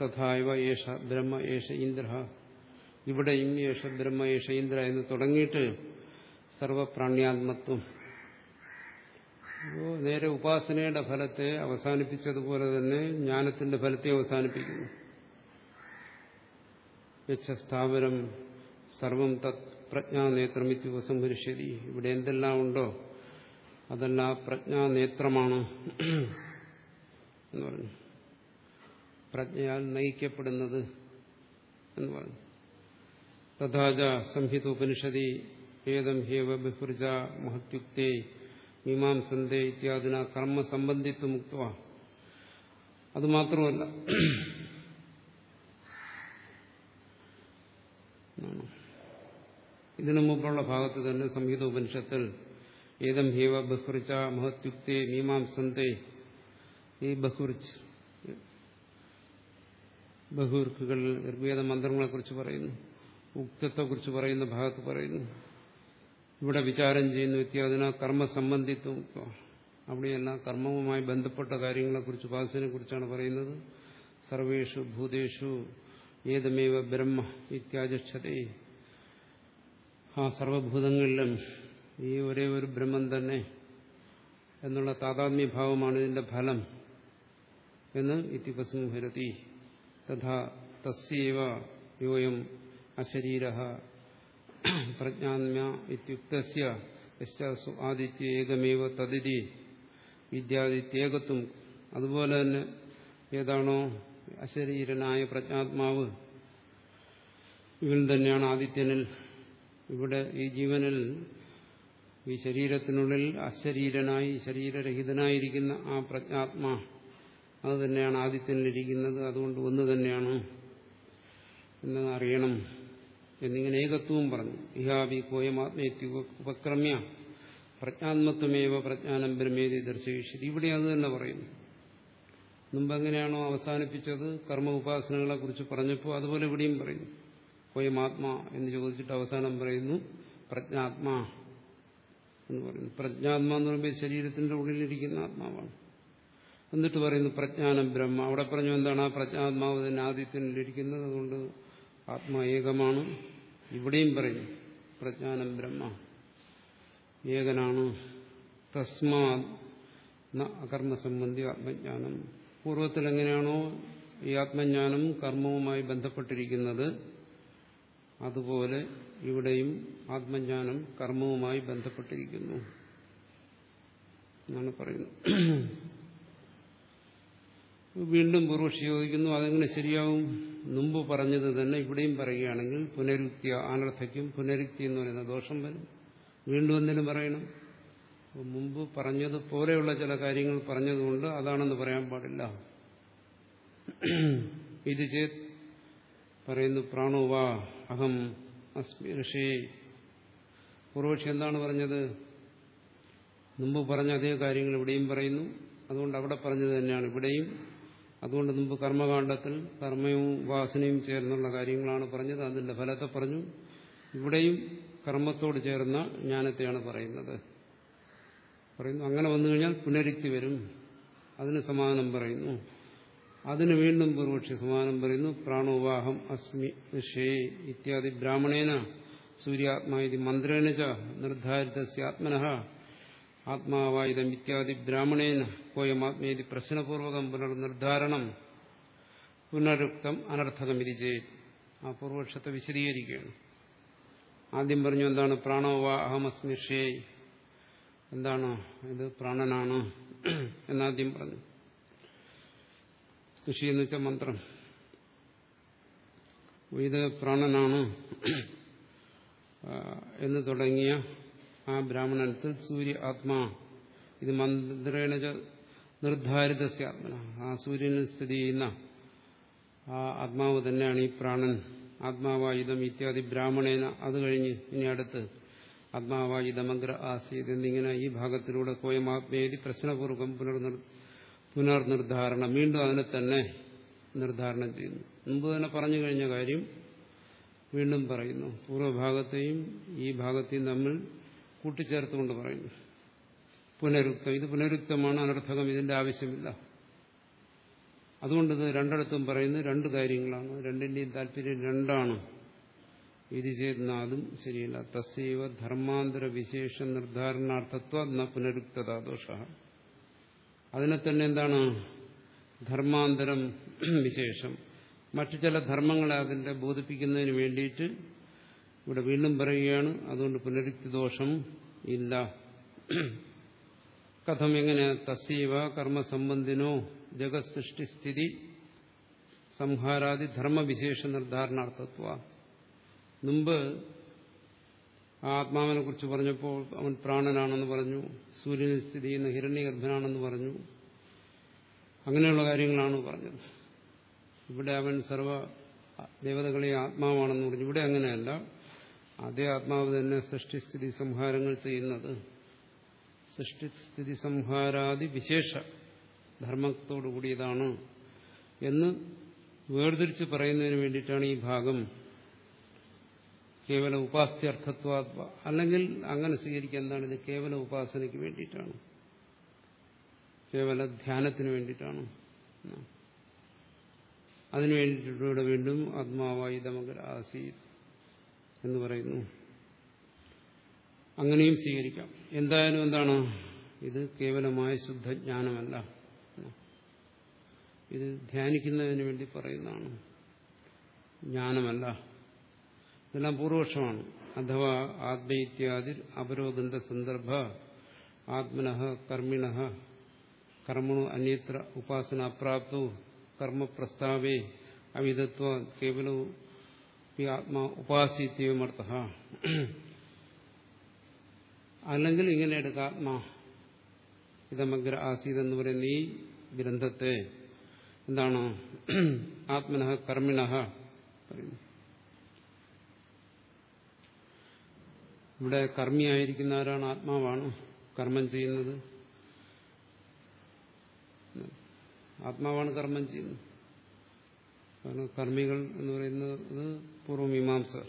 തഥായവ യേശ ബ്രഹ്മ യേശ ഇന്ദ്ര ഇവിടെയും യേശ ബ്രഹ്മ യേശ ഇന്ദ്ര എന്ന് തുടങ്ങിയിട്ട് സർവപ്രാണ്യാത്മത്വം നേരെ ഉപാസനയുടെ ഫലത്തെ അവസാനിപ്പിച്ചതുപോലെ തന്നെ ജ്ഞാനത്തിന്റെ ഫലത്തെ അവസാനിപ്പിക്കുന്നു. യക്ഷസ്ഥാപനം സർവം തത് പ്രജ്ഞാനേത്രമിത്തി ഉപസംഹരിഷ്യതി ഇവിടെ എന്തെല്ലാം ഉണ്ടോ? അതെല്ലാം പ്രജ്ഞാനേത്രമാണ് എന്ന് പറഞ്ഞു. പ്രജ്ഞയാൽ നയിക്കപ്പെടുന്നത് എന്ന് പറഞ്ഞു. തഥാച സംഹിതോപനിഷതി ഏതം ഹേവ ബഹുർജ മഹത്യുക്തേ മീമാംസന്തേ ഇത്യാദിന കർമ്മസംബന്ധിത്വ മുക്ത അതുമാത്രമല്ല ഇതിനു മുമ്പുള്ള ഭാഗത്ത് തന്നെ സംഹിത ഉപനിഷത്തിൽ ഏതം ഹീവ ബഹുറിച്ച മഹത്യുക്തേ മീമാംസന്തേ ഈ ബഹുറിച്ച് ബഹുർക്കുകൾ ഋഗ്വേദ മന്ത്രങ്ങളെക്കുറിച്ച് പറയുന്നു ഉക്തത്തെക്കുറിച്ച് പറയുന്ന ഭാഗത്ത് പറയുന്നു. ഇവിടെ വിചാരം ചെയ്യുന്നു ഇത്യാദിന കർമ്മസംബന്ധിത്വം അവിടെയെല്ലാം കർമ്മവുമായി ബന്ധപ്പെട്ട കാര്യങ്ങളെക്കുറിച്ച് ഉപാസനെ കുറിച്ചാണ് പറയുന്നത്. സർവേഷു ഭൂതേഷു ഏതമേവ ബ്രഹ്മ ഇത്യാചക്ഷതേ. ആ സർവഭൂതങ്ങളിലും ഈ ഒരേ ഒരു ബ്രഹ്മം തന്നെ എന്നുള്ള താതാത്മ്യഭാവമാണ് ഇതിന്റെ ഫലം എന്ന് ഇത്യുപസംഹരതി തഥാ തസ്യവ യോയം അശരീര പ്രജ്ഞാത്മ്യ ഇത്യുക്തസ്യ ഏകമേവ തദിതി വിദ്യാദിത്യേകത്വം അതുപോലെ തന്നെ ഏതാണോ അശരീരനായ പ്രജ്ഞാത്മാവ്. ഇവൻ തന്നെയാണ് ആദിത്യനിൽ. ഇവിടെ ഈ ജീവനിൽ ഈ ശരീരത്തിനുള്ളിൽ അശരീരനായി ശരീരരഹിതനായിരിക്കുന്ന ആ പ്രജ്ഞാത്മാ. അത് തന്നെയാണ് ആദിത്യനിലിരിക്കുന്നത് അതുകൊണ്ട് ഒന്ന് തന്നെയാണ്. എന്ന് അറിയണം. എന്നിങ്ങനെ ഏകത്വവും പറഞ്ഞു. ഇഹാബി കോയമാത്മേത്യ ഉപക്രമ്യ. പ്രജ്ഞാത്മത്വമേവ പ്രജ്ഞാനം ബ്രഹ്മേതി ദർശയിച്ചത് ഇവിടെ അത് തന്നെ പറയുന്നു. മുമ്പ് എങ്ങനെയാണോ അവസാനിപ്പിച്ചത് കർമ്മ ഉപാസനകളെ കുറിച്ച് പറഞ്ഞപ്പോൾ അതുപോലെ ഇവിടെയും പറയുന്നു. കോയമാത്മാ എന്ന് ചോദിച്ചിട്ട് അവസാനം പറയുന്നു പ്രജ്ഞാത്മാ എന്ന് പറയുന്നു. പ്രജ്ഞാത്മാ എന്ന് പറയുമ്പോൾ ശരീരത്തിന്റെ ഉള്ളിലിരിക്കുന്ന ആത്മാവാണ്. എന്നിട്ട് പറയുന്നു പ്രജ്ഞാനം ബ്രഹ്മ. അവിടെ പറഞ്ഞു എന്താണ് ആ പ്രജ്ഞാത്മാവ് തന്നെ ആദിത്യനിലിരിക്കുന്നത് അതുകൊണ്ട് ആത്മാ ഏകമാണ്. ഇവിടെയും പറയുന്നു പ്രജ്ഞാനം ബ്രഹ്മ. ഏകനാണ്. തസ്മാ അകർമ്മസംബന്ധി ആത്മജ്ഞാനം. പൂർവത്തിൽ എങ്ങനെയാണോ ഈ ആത്മജ്ഞാനം കർമ്മവുമായി ബന്ധപ്പെട്ടിരിക്കുന്നത് അതുപോലെ ഇവിടെയും ആത്മജ്ഞാനം കർമ്മവുമായി ബന്ധപ്പെട്ടിരിക്കുന്നു എന്നാണ് പറയുന്നത്. വീണ്ടും പൂർവക്ഷി ചോദിക്കുന്നു അതെങ്ങനെ ശരിയാവും? മുമ്പ് പറഞ്ഞത് തന്നെ ഇവിടെയും പറയുകയാണെങ്കിൽ പുനരുക്തി അനർത്ഥയ്ക്കും പുനരുക്തി എന്ന് പറയുന്ന ദോഷം വരും. വീണ്ടും എന്തിനും പറയണം? മുമ്പ് പറഞ്ഞതുപോലെയുള്ള ചില കാര്യങ്ങൾ പറഞ്ഞതുകൊണ്ട് അതാണെന്ന് പറയാൻ പാടില്ല. ഇത് ചേത് പറയുന്നു പ്രാണോവാ അഹം അസ്മി ഋഷി. പൂർവക്ഷി എന്താണ് പറഞ്ഞത്? മുമ്പ് പറഞ്ഞ അതേ കാര്യങ്ങൾ ഇവിടെയും പറയുന്നു. അതുകൊണ്ട് അവിടെ പറഞ്ഞത് തന്നെയാണ്. ഇവിടെയും അതുകൊണ്ട് മുമ്പ് കർമ്മകാണ്ഡത്തിൽ കർമ്മവും വാസനയും ചേർന്നുള്ള കാര്യങ്ങളാണ് പറഞ്ഞത്. അതിന്റെ ഫലത്തെ പറഞ്ഞു. ഇവിടെയും കർമ്മത്തോട് ചേർന്ന ജ്ഞാനത്തെയാണ് പറയുന്നത്. പറയുന്നു അങ്ങനെ വന്നു കഴിഞ്ഞാൽ പുനരുക്തി വരും. അതിന് സമാധാനം പറയുന്നു. അതിന് വീണ്ടും പൂർവക്ഷി സമാനം പറയുന്നു പ്രാണോവാഹം അസ്മി ഋഷേ ഇത്യാദി ബ്രാഹ്മണേന സൂര്യാത്മാ ഇത് മന്ത്രേണ ച നിർദ്ധാരിതസ്യ ആത്മനഃ ആത്മാവായുധം ഇത്യാദി ബ്രാഹ്മണേന കോയമാത്മേതി പ്രശ്നപൂർവകം പുനർനിർദ്ധാരണം പുനരുക്തം അനർത്ഥകമിതി ചെയ്ത് ആ പൂർവക്ഷത്തെ വിശദീകരിക്കുകയാണ്. ആദ്യം പറഞ്ഞു എന്താണ് പ്രാണോവാ അഹമസ്മിഷേ എന്താണ് ഇത്? പ്രാണനാണ് എന്നാദ്യം പറഞ്ഞു. കൃഷി എന്ന് വെച്ച മന്ത്രം. ഇത് പ്രാണനാണ് എന്ന് തുടങ്ങിയ ആ ബ്രാഹ്മണത്തിൽ സൂര്യ ആത്മാ. ഇത് മന്ത്രേണ നിർദ്ധാരിത ആത്മന. ആ സൂര്യനിൽ സ്ഥിതി ചെയ്യുന്ന ആ ആത്മാവ് തന്നെയാണ് ഈ പ്രാണൻ. ആത്മാവായുധം ഇത്യാദി ബ്രാഹ്മണേന അത് കഴിഞ്ഞ് ഇനി അടുത്ത് ആത്മാവായുധമഗ്ര ആസീത് എന്നിങ്ങനെ ഈ ഭാഗത്തിലൂടെ കോയമാത്മേതി പ്രശ്നപൂർവം പുനർനിർ പുനർനിർദ്ധാരണം വീണ്ടും അതിനെ തന്നെ നിർദ്ധാരണം ചെയ്യുന്നു. മുമ്പ് തന്നെ പറഞ്ഞു കഴിഞ്ഞ കാര്യം വീണ്ടും പറയുന്നു. പൂർവഭാഗത്തെയും ഈ ഭാഗത്തെയും തമ്മിൽ കൂട്ടിച്ചേർത്തുകൊണ്ട് പറയുന്നു. പുനരുക്തം. ഇത് പുനരുക്തമാണ് അനർത്ഥകം ഇതിന്റെ ആവശ്യമില്ല. അതുകൊണ്ട് ഇത് രണ്ടിടത്തും പറയുന്നത് രണ്ട് കാര്യങ്ങളാണ്. രണ്ടിന്റെയും താല്പര്യം രണ്ടാണ്. ഇത് ചെയ്യുന്ന അതും ശരിയല്ല. തസ്സൈവ ധർമാന്തര വിശേഷ നിർദ്ധാരണാർത്ഥത്വ എന്ന പുനരുക്തത ദോഷ. അതിനെ തന്നെ എന്താണ്? ധർമാന്തരം വിശേഷം. മറ്റു ചില ധർമ്മങ്ങളെ അതിന്റെ ബോധിപ്പിക്കുന്നതിന് വേണ്ടിയിട്ട് ഇവിടെ വീണ്ടും പറയുകയാണ് അതുകൊണ്ട് പുനരുക്തി ദോഷം ഇല്ല. കഥം എങ്ങനെ? തസീവ കർമ്മസംബന്ധിനോ ജഗത് സൃഷ്ടിസ്ഥിതി സംഹാരാദി ധർമ്മവിശേഷ നിർദ്ധാരണാർത്ഥത്വ മുമ്പ് ആത്മാവിനെ കുറിച്ച് പറഞ്ഞപ്പോൾ അവൻ പ്രാണനാണെന്ന് പറഞ്ഞു സൂര്യനിൽ സ്ഥിതി ചെയ്യുന്ന ഹിരണ്യഗർഭനാണെന്ന് പറഞ്ഞു. അങ്ങനെയുള്ള കാര്യങ്ങളാണ് പറഞ്ഞത്. ഇവിടെ അവൻ സർവ ദേവതകളെ ആത്മാവാണെന്ന് പറഞ്ഞു. ഇവിടെ അങ്ങനെയല്ല. അതേ ആത്മാവ് തന്നെ സൃഷ്ടിസ്ഥിതി സംഹാരങ്ങൾ ചെയ്യുന്നത്. സൃഷ്ടിസ്ഥിതി സംഹാരാദി വിശേഷ ധർമ്മത്തോടു കൂടിയതാണ് എന്ന് വേർതിരിച്ച് പറയുന്നതിന് വേണ്ടിയിട്ടാണ് ഈ ഭാഗം. കേവല ഉപാസ്യർത്ഥത്വ അല്ലെങ്കിൽ അങ്ങനെ സ്വീകരിക്കുക എന്താണ് ഇത് കേവല ഉപാസനയ്ക്ക് വേണ്ടിയിട്ടാണ്. കേവല ധ്യാനത്തിന് വേണ്ടിയിട്ടാണ്. അതിനു വേണ്ടിയിട്ടൂടെ വീണ്ടും ആത്മാവായി ദമകര ആസീത് എന്ന് പറയുന്നു. അങ്ങനെയും സ്വീകരിക്കാം. എന്തായാലും എന്താണ്? ഇത് കേവലമായ ശുദ്ധജ്ഞാനമല്ല. ഇത് ധ്യാനിക്കുന്നതിന് വേണ്ടി പറയുന്നതാണ്. ജ്ഞാനമല്ല. ഇതെല്ലാം പൂർവപക്ഷമാണ്. അഥവാ ആത്മയിത്യാദി അപരോധന്റെ സന്ദർഭ ആത്മന കർമ്മിണ കർമ്മണു അന്യത്ര ഉപാസന അപ്രാപ്തോ കർമ്മപ്രസ്താവേ അവിധത്വ കേവലവും ആത്മാ ഉപാസിത്യമർത്ഥ. അല്ലെങ്കിൽ ഇങ്ങനെ എടുക്കുക ആത്മാ. ഇതമഗ്ര ആസീത് എന്ന് പറയുന്ന ഈ ഗ്രന്ഥത്തെ എന്താണ്? ആത്മന കർമ്മിണ പറയുന്നു. ഇവിടെ കർമ്മിയായിരിക്കുന്ന ആരാണ് ആത്മാവാണ്. കർമ്മം ചെയ്യുന്നത്. ആത്മാവാണ് കർമ്മം ചെയ്യുന്നത്. കർമ്മികൾ എന്ന് പറയുന്നത് പൂർവമീമാംസകർ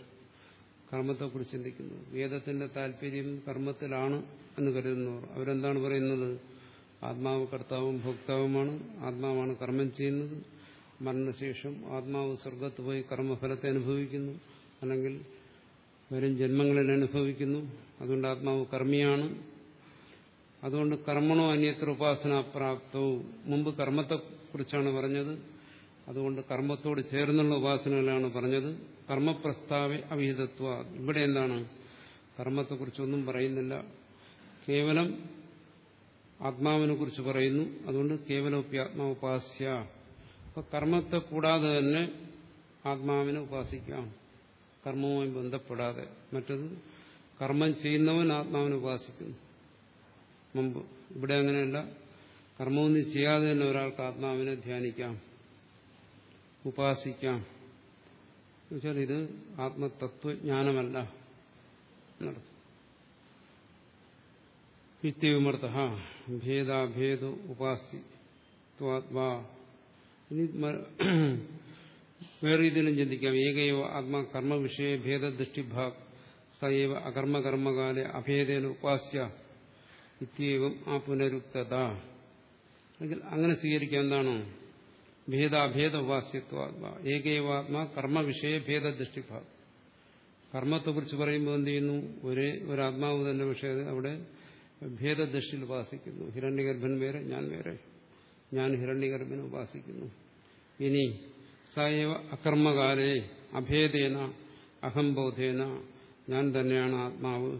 കർമ്മത്തെക്കുറിച്ച് ചിന്തിക്കുന്നു. വേദത്തിന്റെ താല്പര്യം കർമ്മത്തിലാണ് എന്ന് കരുതുന്നവർ. അവരെന്താണ് പറയുന്നത്? ആത്മാവ് കർത്താവും ഭോക്താവുമാണ്. ആത്മാവാണ് കർമ്മം ചെയ്യുന്നത്. മരണശേഷം ആത്മാവ് സ്വർഗത്ത് പോയി കർമ്മഫലത്തെ അനുഭവിക്കുന്നു. അല്ലെങ്കിൽ വരും ജന്മങ്ങളിൽ അനുഭവിക്കുന്നു. അതുകൊണ്ട് ആത്മാവ് കർമ്മിയാണ്. അതുകൊണ്ട് കർമ്മണോ അന്യത്ര ഉപാസനാപ്രാപ്തവും മുമ്പ് കർമ്മത്തെക്കുറിച്ചാണ് പറഞ്ഞത്. അതുകൊണ്ട് കർമ്മത്തോട് ചേർന്നുള്ള ഉപാസനകളാണ് പറഞ്ഞത്. കർമ്മപ്രസ്താവ അവിഹിതത്വ. ഇവിടെ എന്താണ്? കർമ്മത്തെക്കുറിച്ചൊന്നും പറയുന്നില്ല. കേവലം ആത്മാവിനെ കുറിച്ച് പറയുന്നു. അതുകൊണ്ട് കേവലോപ്യ ആത്മാവുപാസ്യ അപ്പൊ കർമ്മത്തെ കൂടാതെ തന്നെ ആത്മാവിനെ ഉപാസിക്കാം. കർമ്മവുമായി ബന്ധപ്പെടാതെ. മറ്റത് കർമ്മം ചെയ്യുന്നവൻ ആത്മാവിനെ ഉപാസിക്കുന്നു മുമ്പ് ഇവിടെ അങ്ങനെയല്ല. കർമ്മമൊന്നും ചെയ്യാതെ തന്നെ ഒരാൾക്ക് ആത്മാവിനെ ധ്യാനിക്കാം. ഉപാസിക്കാം. എന്നുവെച്ചാൽ ഇത് ആത്മതത്വജ്ഞാനമല്ല. എന്നർത്ഥം ഭേദാഭേദ ഉപാസി ത്വാത്മാ. ഇനി വേറെ രീതിയിലും ചിന്തിക്കാം. ഏകൈവ ആത്മാ കർമ്മവിഷയ ഭേദദൃഷ്ടിഭാഗ് സൈവ അകർമ്മകർമ്മകാലെ അഭേദേന ഉപാസ്യ ഇത്യവും ആ പുനരുക്തത. അല്ലെങ്കിൽ അങ്ങനെ സ്വീകരിക്കാം. എന്താണ്? ഭേദാഭേദ ഉപാസ്യത്വാത്മാ ഏകൈവാത്മാ കർമ്മവിഷയ ഭേദദൃഷ്ടിഭാഗ് കർമ്മത്തെക്കുറിച്ച് പറയുമ്പോൾ എന്ത് ചെയ്യുന്നു? ഒരേ ഒരാത്മാവ് തന്നെ പക്ഷേ അവിടെ ഭേദദൃഷ്ടിയിൽ ഉപാസിക്കുന്നു। ഹിരണ്യഗർഭൻ വേറെ ഞാൻ വേറെ। ഞാൻ ഹിരണ്യഗർഭനെ ഉപാസിക്കുന്നു। ഇനി സയവ അകർമ്മകാലേ അഭേദേന അഹംബോധേന ഞാൻ തന്നെയാണ് ആത്മാവ്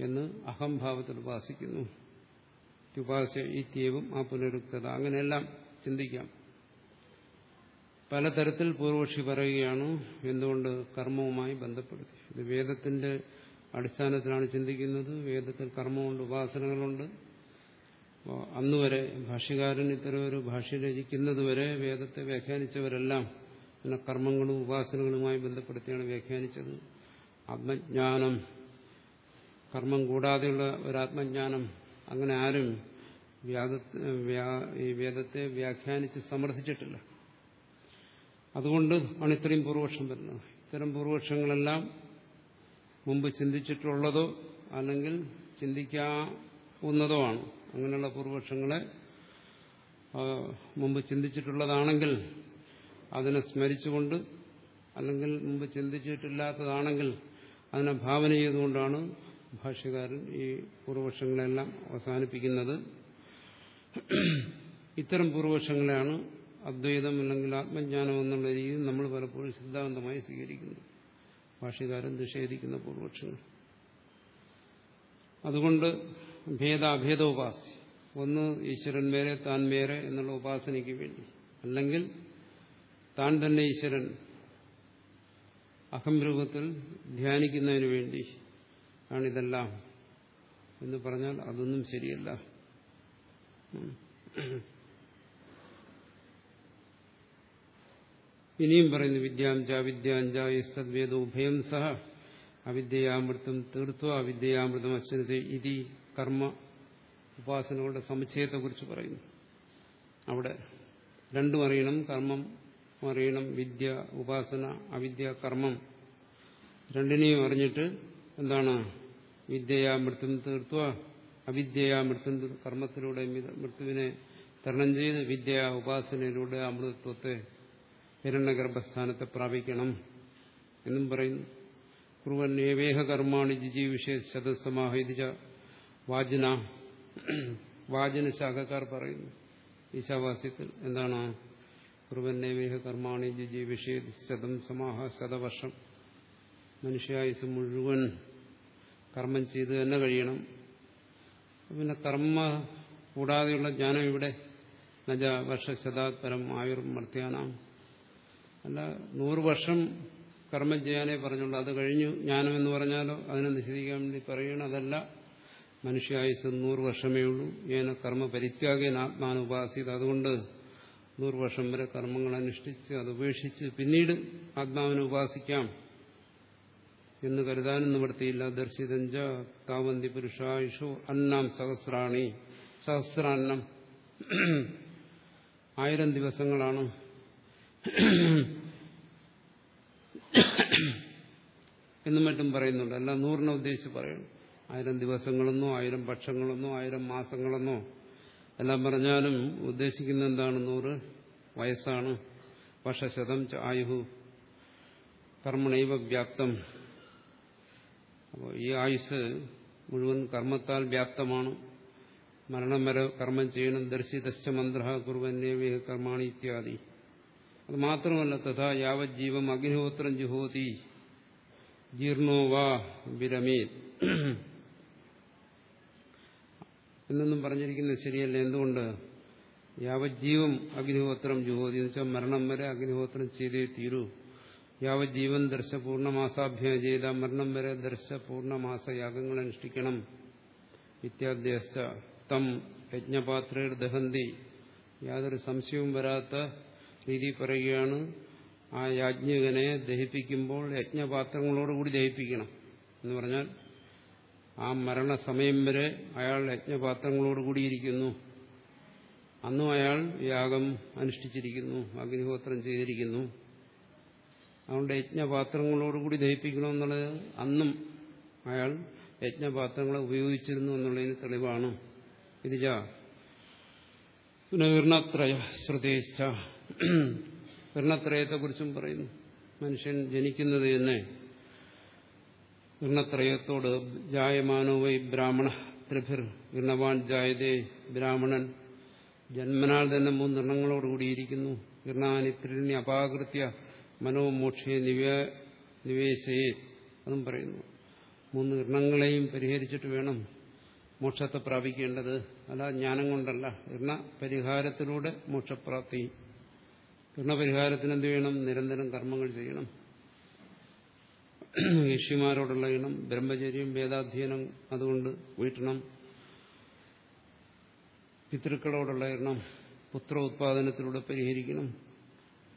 എന്ന് അഹംഭാവത്തിൽ ഉപാസിക്കുന്നു। ഉപാസ്യ ഇത്യവും ആ പുനരുക്തത. അങ്ങനെയെല്ലാം ചിന്തിക്കാം। പലതരത്തിൽ പൂർവക്ഷി പറയുകയാണ് എന്തുകൊണ്ട് കർമ്മവുമായി ബന്ധപ്പെടുത്തി. ഇത് വേദത്തിന്റെ അടിസ്ഥാനത്തിലാണ് ചിന്തിക്കുന്നത്. വേദത്തിൽ കർമ്മമുണ്ട് ഉപാസനകളുണ്ട്. അന്നുവരെ ഭാഷ്യകാരൻ ഇത്തരം ഒരു ഭാഷ്യ രചിക്കുന്നതുവരെ വേദത്തെ വ്യാഖ്യാനിച്ചവരെല്ലാം പിന്നെ കർമ്മങ്ങളും ഉപാസനകളുമായി ബന്ധപ്പെടുത്തിയാണ് വ്യാഖ്യാനിച്ചത്. ആത്മജ്ഞാനം കർമ്മം കൂടാതെയുള്ള ഒരു ആത്മജ്ഞാനം അങ്ങനെ ആരും വേദത്തെ വ്യാഖ്യാനിച്ച് സമർത്ഥിച്ചിട്ടില്ല അതുകൊണ്ട് ആണ് ഇത്രയും പൂർവപക്ഷം വരുന്നത്. ഇത്തരം പൂർവപക്ഷങ്ങളെല്ലാം മുമ്പ് ചിന്തിച്ചിട്ടുള്ളതോ അല്ലെങ്കിൽ ചിന്തിക്കാവുന്നതോ ആണ്. അങ്ങനെയുള്ള പൂർവപക്ഷങ്ങളെ മുമ്പ് ചിന്തിച്ചിട്ടുള്ളതാണെങ്കിൽ അതിനെ സ്മരിച്ചുകൊണ്ട് അല്ലെങ്കിൽ മുമ്പ് ചിന്തിച്ചിട്ടില്ലാത്തതാണെങ്കിൽ അതിനെ ഭാവന ചെയ്തുകൊണ്ടാണ് ഭാഷ്യകാരൻ ഈ പൂർവപക്ഷങ്ങളെല്ലാം അവസാനിപ്പിക്കുന്നത്. ഇത്തരം പൂർവപക്ഷങ്ങളെയാണ് അദ്വൈതം അല്ലെങ്കിൽ ആത്മജ്ഞാനം എന്നുള്ള രീതിയിൽ നമ്മൾ പലപ്പോഴും സിദ്ധാന്തമായി സ്വീകരിക്കുന്നു. ഭാഷകാരൻ നിഷേധിക്കുന്ന പൂർവക്ഷങ്ങൾ അതുകൊണ്ട് ഭേദാഭേദ ഉപാസി. ഒന്ന് ഈശ്വരൻ മേരെ താൻ മേരെ എന്നുള്ള ഉപാസനയ്ക്ക് വേണ്ടി. അല്ലെങ്കിൽ താൻ തന്നെ ഈശ്വരൻ അഹംരൂപത്തിൽ ധ്യാനിക്കുന്നതിന് വേണ്ടി ആണിതെല്ലാം. എന്ന് പറഞ്ഞാൽ അതൊന്നും ശരിയല്ല. ഇനിയും പറയുന്നു വിദ്യാഞ്ച വിദ്യാഞ്ച യസ്തദ്വേദ ഉഭയം സഹ. അവിദ്യയാമൃതം തീർത്വ അവിദ്യയാമൃതം അശ്വനത്തെ ഇതി കർമ്മ ഉപാസനകളുടെ സമുച്ചയത്തെക്കുറിച്ച് പറയുന്നു. അവിടെ രണ്ടും അറിയണം കർമ്മം അറിയണം വിദ്യ ഉപാസന അവിദ്യ കർമ്മം. രണ്ടിനെയും അറിഞ്ഞിട്ട് എന്താണ്? വിദ്യയാ മൃത്യം തീർത്വ അവിദ്യയാ കർമ്മത്തിലൂടെ മൃത്യുവിനെ തരണം ചെയ്ത് വിദ്യ ഉപാസനയിലൂടെ അമൃതത്വത്തെ ഹിരണ്യഗർഭസ്ഥാനത്തെ പ്രാപിക്കണം എന്നും പറയുന്നു. കുറുവൻ ഏവേഹ കർമാണി ജിജീവിഷയ ശതസമാഹിതിച്ച വാചന. വാചന ശാഖക്കാർ പറയുന്നു ഈശാവാസ്യത്തിൽ എന്താണ്? കുറുവന്നേവേഹ കർമാണി ജിജീവിഷയ ശതം സമാഹ ശതവർഷം മനുഷ്യായുസ് മുഴുവൻ കർമ്മം ചെയ്ത് തന്നെ കഴിയണം. പിന്നെ കർമ്മ കൂടാതെയുള്ള ജ്ഞാനം ഇവിടെ നജ വർഷശതാത്പരം ആയുർമർത്യാനാം. അല്ല നൂറ് വർഷം കർമ്മം ചെയ്യാനേ പറഞ്ഞുള്ളൂ. അത് കഴിഞ്ഞു. ജ്ഞാനം എന്ന് പറഞ്ഞാലോ അതിനെ നിഷേധിക്കാൻ വേണ്ടി പറയണം അതല്ല. മനുഷ്യായുസ് നൂറ് വർഷമേ ഉള്ളൂ. ഏന കർമ്മ പരിത്യാഗേന ആത്മാനുപാസിത് അതുകൊണ്ട് നൂറ് വർഷം വരെ കർമ്മങ്ങൾ അനുഷ്ഠിച്ച് അത് ഉപേക്ഷിച്ച് പിന്നീട് ആത്മാവിനെ ഉപാസിക്കാം എന്ന് കരുതാനും നിവർത്തിയില്ല ദർശിതഞ്ച താവന്തി പുരുഷായുഷു അന്നാം സഹസ്രാണി. സഹസ്രാന്നം ആയിരം ദിവസങ്ങളാണ് എന്നും മറ്റും പറയുന്നുണ്ട്. അല്ല നൂറിനെ ഉദ്ദേശിച്ച് പറയണം ആയിരം ദിവസങ്ങളെന്നോ ആയിരം പക്ഷങ്ങളെന്നോ ആയിരം മാസങ്ങളെന്നോ എല്ലാം പറഞ്ഞാലും ഉദ്ദേശിക്കുന്ന എന്താണ് നൂറ്? വയസ്സാണ്. വർഷശതം ആയുഹു കർമ്മണൈവ വ്യാപ്തം. അപ്പോൾ ഈ ആയുസ് മുഴുവൻ കർമ്മത്താൽ വ്യാപ്തമാണ്. മരണം വരെ കർമ്മം ചെയ്യണം. ദർശിതശ്ച മന്ത്ര കുറുവന്യവ്യ കർമാണി ഇത്യാദി. അത് മാത്രമല്ല തഥാ യാവത് ജീവം അഗ്നിഹോത്രം ജുഹോതി. ജീർണോ വാ വിരമേത്. എന്നൊന്നും പറഞ്ഞിരിക്കുന്നത് ശരിയല്ല. എന്തുകൊണ്ട്? യാവജ്ജീവം അഗ്നിഹോത്രം ജുഹോതി. എന്ന് വെച്ചാൽ മരണം വരെ അഗ്നിഹോത്രം ചെയ്തേ തീരൂ. യാവജ്ജീവൻ ദർശപൂർണമാസാഭ്യം ചെയ്ത മരണം വരെ ദർശപൂർണമാസ യാഗങ്ങൾ അനുഷ്ഠിക്കണം. ഇത്യാദ്യസ്ഥ തം യജ്ഞപാത്രേർ ദഹന്തി. യാതൊരു സംശയവും വരാത്ത രീതി പറയുകയാണ് ആ യാജ്ഞികനെ ദഹിപ്പിക്കുമ്പോൾ യജ്ഞപാത്രങ്ങളോടുകൂടി ദഹിപ്പിക്കണം എന്ന് പറഞ്ഞാൽ ആ മരണസമയം വരെ അയാൾ യജ്ഞപാത്രങ്ങളോടുകൂടിയിരിക്കുന്നു അന്നും അയാൾ യാഗം അനുഷ്ഠിച്ചിരിക്കുന്നു അഗ്നിഹോത്രം ചെയ്തിരിക്കുന്നു. അതുകൊണ്ട് യജ്ഞപാത്രങ്ങളോടുകൂടി ദഹിപ്പിക്കണമെന്നുള്ളത് അന്നും അയാൾ യജ്ഞപാത്രങ്ങളെ ഉപയോഗിച്ചിരുന്നു എന്നുള്ളതിന് തെളിവാണ്. ഇതിജ പുനർണത്രയ ശ്രുതേശ്ച വർണത്രയത്തെക്കുറിച്ചും പറയുന്നു. മനുഷ്യൻ ജനിക്കുന്നത് തന്നെ വർണത്രയത്തോട് ജായമാനോ വൈ ബ്രാഹ്മണ ത്രിഭിർ വിർണവാൻ ജായതേ ബ്രാഹ്മണൻ. ജന്മനാൽ തന്നെ മൂന്ന് നിർണങ്ങളോടുകൂടിയിരിക്കുന്നു വിർണാനി ത്രിണി അപാകൃത്യ മനോമോക്ഷയെ നിവേശയെ അതും പറയുന്നു. മൂന്ന് ഇർണങ്ങളെയും പരിഹരിച്ചിട്ട് വേണം മോക്ഷത്തെ പ്രാപിക്കേണ്ടത്. അല്ല ജ്ഞാനം കൊണ്ടല്ല. ഇർണ പരിഹാരത്തിലൂടെ മോക്ഷപ്രാപ്തി. ഇർണപരിഹാരത്തിന് എന്ത് ചെയ്യണം? നിരന്തരം കർമ്മങ്ങൾ ചെയ്യണം. ഋഷിമാരോടുള്ള ഇണം ബ്രഹ്മചര്യം വേദാധ്യയനം അതുകൊണ്ട് വീട്ടണം. പിതൃക്കളോടുള്ള ഇണം പുത്ര ഉത്പാദനത്തിലൂടെ പരിഹരിക്കണം.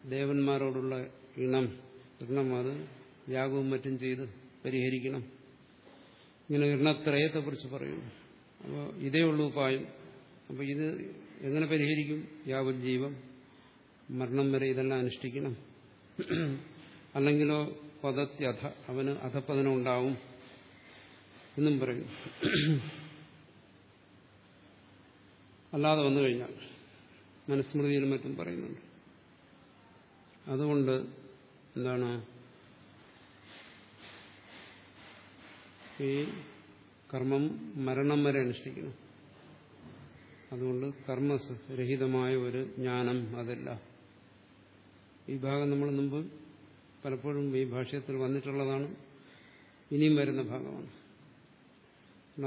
ദേവന്മാരോടുള്ള ഇണം ഇണം അത് യാഗവും മറ്റും ചെയ്ത് പരിഹരിക്കണം. ഇങ്ങനെ ഇർണത്രയത്തെക്കുറിച്ച് പറയും. അപ്പോൾ ഇതേ ഉള്ളൂ ഉപായം. അപ്പോൾ ഇത് എങ്ങനെ പരിഹരിക്കും? യാവജ്ജീവം. മരണം വരെ ഇതെല്ലാം അനുഷ്ഠിക്കണം. അല്ലെങ്കിലോ പദത്യഥ അവന് അധപ്പതനം ഉണ്ടാവും എന്നും പറയും. അല്ലാതെ വന്നു കഴിഞ്ഞാൽ മനുസ്മൃതിയിലും മറ്റും പറയുന്നുണ്ട്. അതുകൊണ്ട് എന്താണ്? ഈ കർമ്മം മരണം വരെ അനുഷ്ഠിക്കണം. അതുകൊണ്ട് കർമ്മരഹിതമായ ഒരു ജ്ഞാനം അതല്ല. ഈ ഭാഗം നമ്മൾ മുമ്പ് പലപ്പോഴും ഈ ഭാഷയത്തിൽ വന്നിട്ടുള്ളതാണ്. ഇനിയും വരുന്ന ഭാഗമാണ്.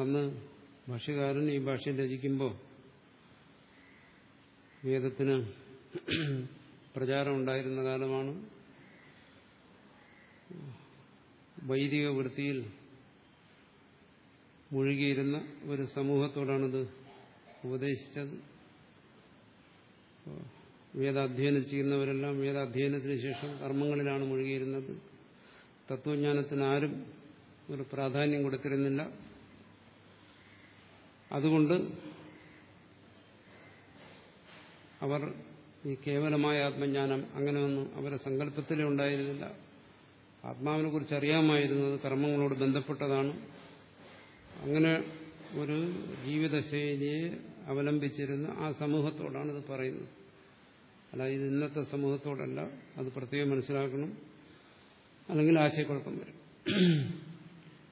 അന്ന് ഭാഷ്യകാരൻ ഈ ഭാഷ്യം രചിക്കുമ്പോൾ വേദത്തിന് പ്രചാരം ഉണ്ടായിരുന്ന കാലമാണ്. വൈദിക വൃത്തിയിൽ മുഴുകിയിരുന്ന ഒരു സമൂഹത്തോടാണിത് ഉപദേശിച്ചത്. വേദാധ്യയനം ചെയ്യുന്നവരെല്ലാം വേദാധ്യയനത്തിന് ശേഷം കർമ്മങ്ങളിലാണ് മുഴുകിയിരുന്നത്. തത്വജ്ഞാനത്തിന് ആരും ഒരു പ്രാധാന്യം കൊടുത്തിരുന്നില്ല. അതുകൊണ്ട് അവർ ഈ കേവലമായ ആത്മജ്ഞാനം അങ്ങനെയൊന്നും അവരെ സങ്കല്പത്തിലേ ഉണ്ടായിരുന്നില്ല. ആത്മാവിനെ കുറിച്ച് അറിയാമായിരുന്നത് കർമ്മങ്ങളോട് ബന്ധപ്പെട്ടതാണ്. അങ്ങനെ ഒരു ജീവിതശൈലിയെ അവലംബിച്ചിരുന്ന ആ സമൂഹത്തോടാണ് ഇത് പറയുന്നത്. അല്ല ഇത് ഇന്നത്തെ സമൂഹത്തോടല്ല. അത് പ്രത്യേകം മനസ്സിലാക്കണം. അല്ലെങ്കിൽ ആശയക്കുഴപ്പം വരും.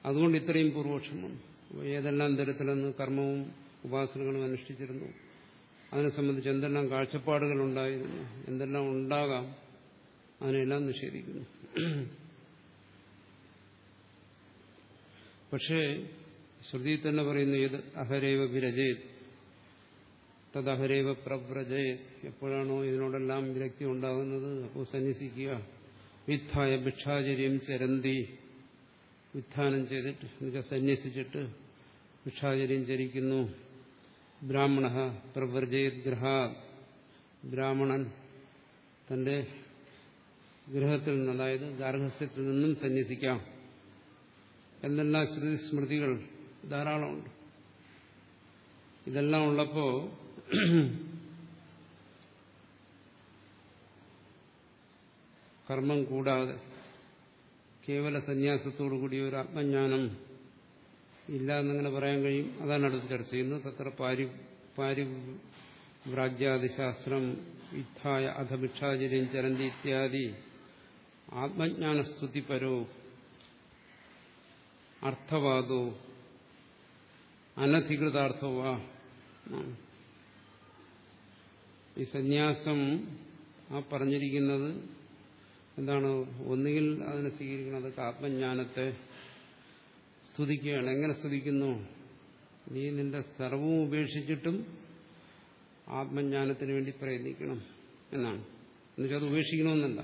അതുകൊണ്ട് ഇത്രയും പൂർവക്ഷമാണ് ഏതെല്ലാം തരത്തിലെന്ന് കർമ്മവും ഉപാസനകളും അനുഷ്ഠിച്ചിരുന്നു? അതിനെ സംബന്ധിച്ച് എന്തെല്ലാം കാഴ്ചപ്പാടുകൾ ഉണ്ടായിരുന്നു എന്തെല്ലാം ഉണ്ടാകാം? അതിനെല്ലാം നിഷേധിക്കുന്നു. പക്ഷേ ശ്രുതി തന്നെ പറയുന്നു ഏത് അഹരേവ വിരജയത് തദഹരേവ പ്രവ്രജ എപ്പോഴാണോ ഇതിനോടെല്ലാം വിരക്തി ഉണ്ടാകുന്നത്? അപ്പോൾ സന്യസിക്കുക. വിദ്ധായ ഭിക്ഷാചര്യം ചരന്തി. വിത്ഥാനം ചെയ്തിട്ട് എന്നുവെച്ചാൽ സന്യസിച്ചിട്ട് ഭിക്ഷാചര്യം ചരിക്കുന്നു. ബ്രാഹ്മണ പ്രവ്രജയത് ഗ്രഹ. ബ്രാഹ്മണൻ തന്റെ ഗൃഹത്തിൽ നിന്ന് അതായത് ഗാർഹസ്ഥ്യത്തിൽ നിന്നും സന്യസിക്കാം. എന്നെല്ലാം ശ്രുതി സ്മൃതികൾ ധാരാളമുണ്ട്. ഇതെല്ലാം ഉള്ളപ്പോ കർമ്മം കൂടാതെ കേവല സന്യാസത്തോടു കൂടിയ ഒരു ആത്മജ്ഞാനം ഇല്ല എന്നങ്ങനെ പറയാൻ കഴിയും. അതാണ് അടുത്ത് ചർച്ച. ചെയ്യുന്നത് തത്ര പാരി പാരിവ്രാജ്യാദിശാസ്ത്രം യുദ്ധായ അധഭിക്ഷാചര്യം ചരന്തി ഇത്യാദി ആത്മജ്ഞാനസ്തുതി പരോ അർത്ഥവാദോ അനധികൃതാർത്ഥവാ ഈ സന്യാസം ആ പറഞ്ഞിരിക്കുന്നത് എന്താണ്? ഒന്നുകിൽ അതിനെ സ്വീകരിക്കുന്നത് ആത്മജ്ഞാനത്തെ സ്തുതിക്കുകയാണ്. എങ്ങനെ സ്തുതിക്കുന്നു? നീ നിന്റെ സർവവും ഉപേക്ഷിച്ചിട്ടും ആത്മജ്ഞാനത്തിന് വേണ്ടി പ്രയത്നിക്കണം എന്നാണ്. എന്നുവെച്ചാൽ അത് ഉപേക്ഷിക്കണമെന്നല്ല.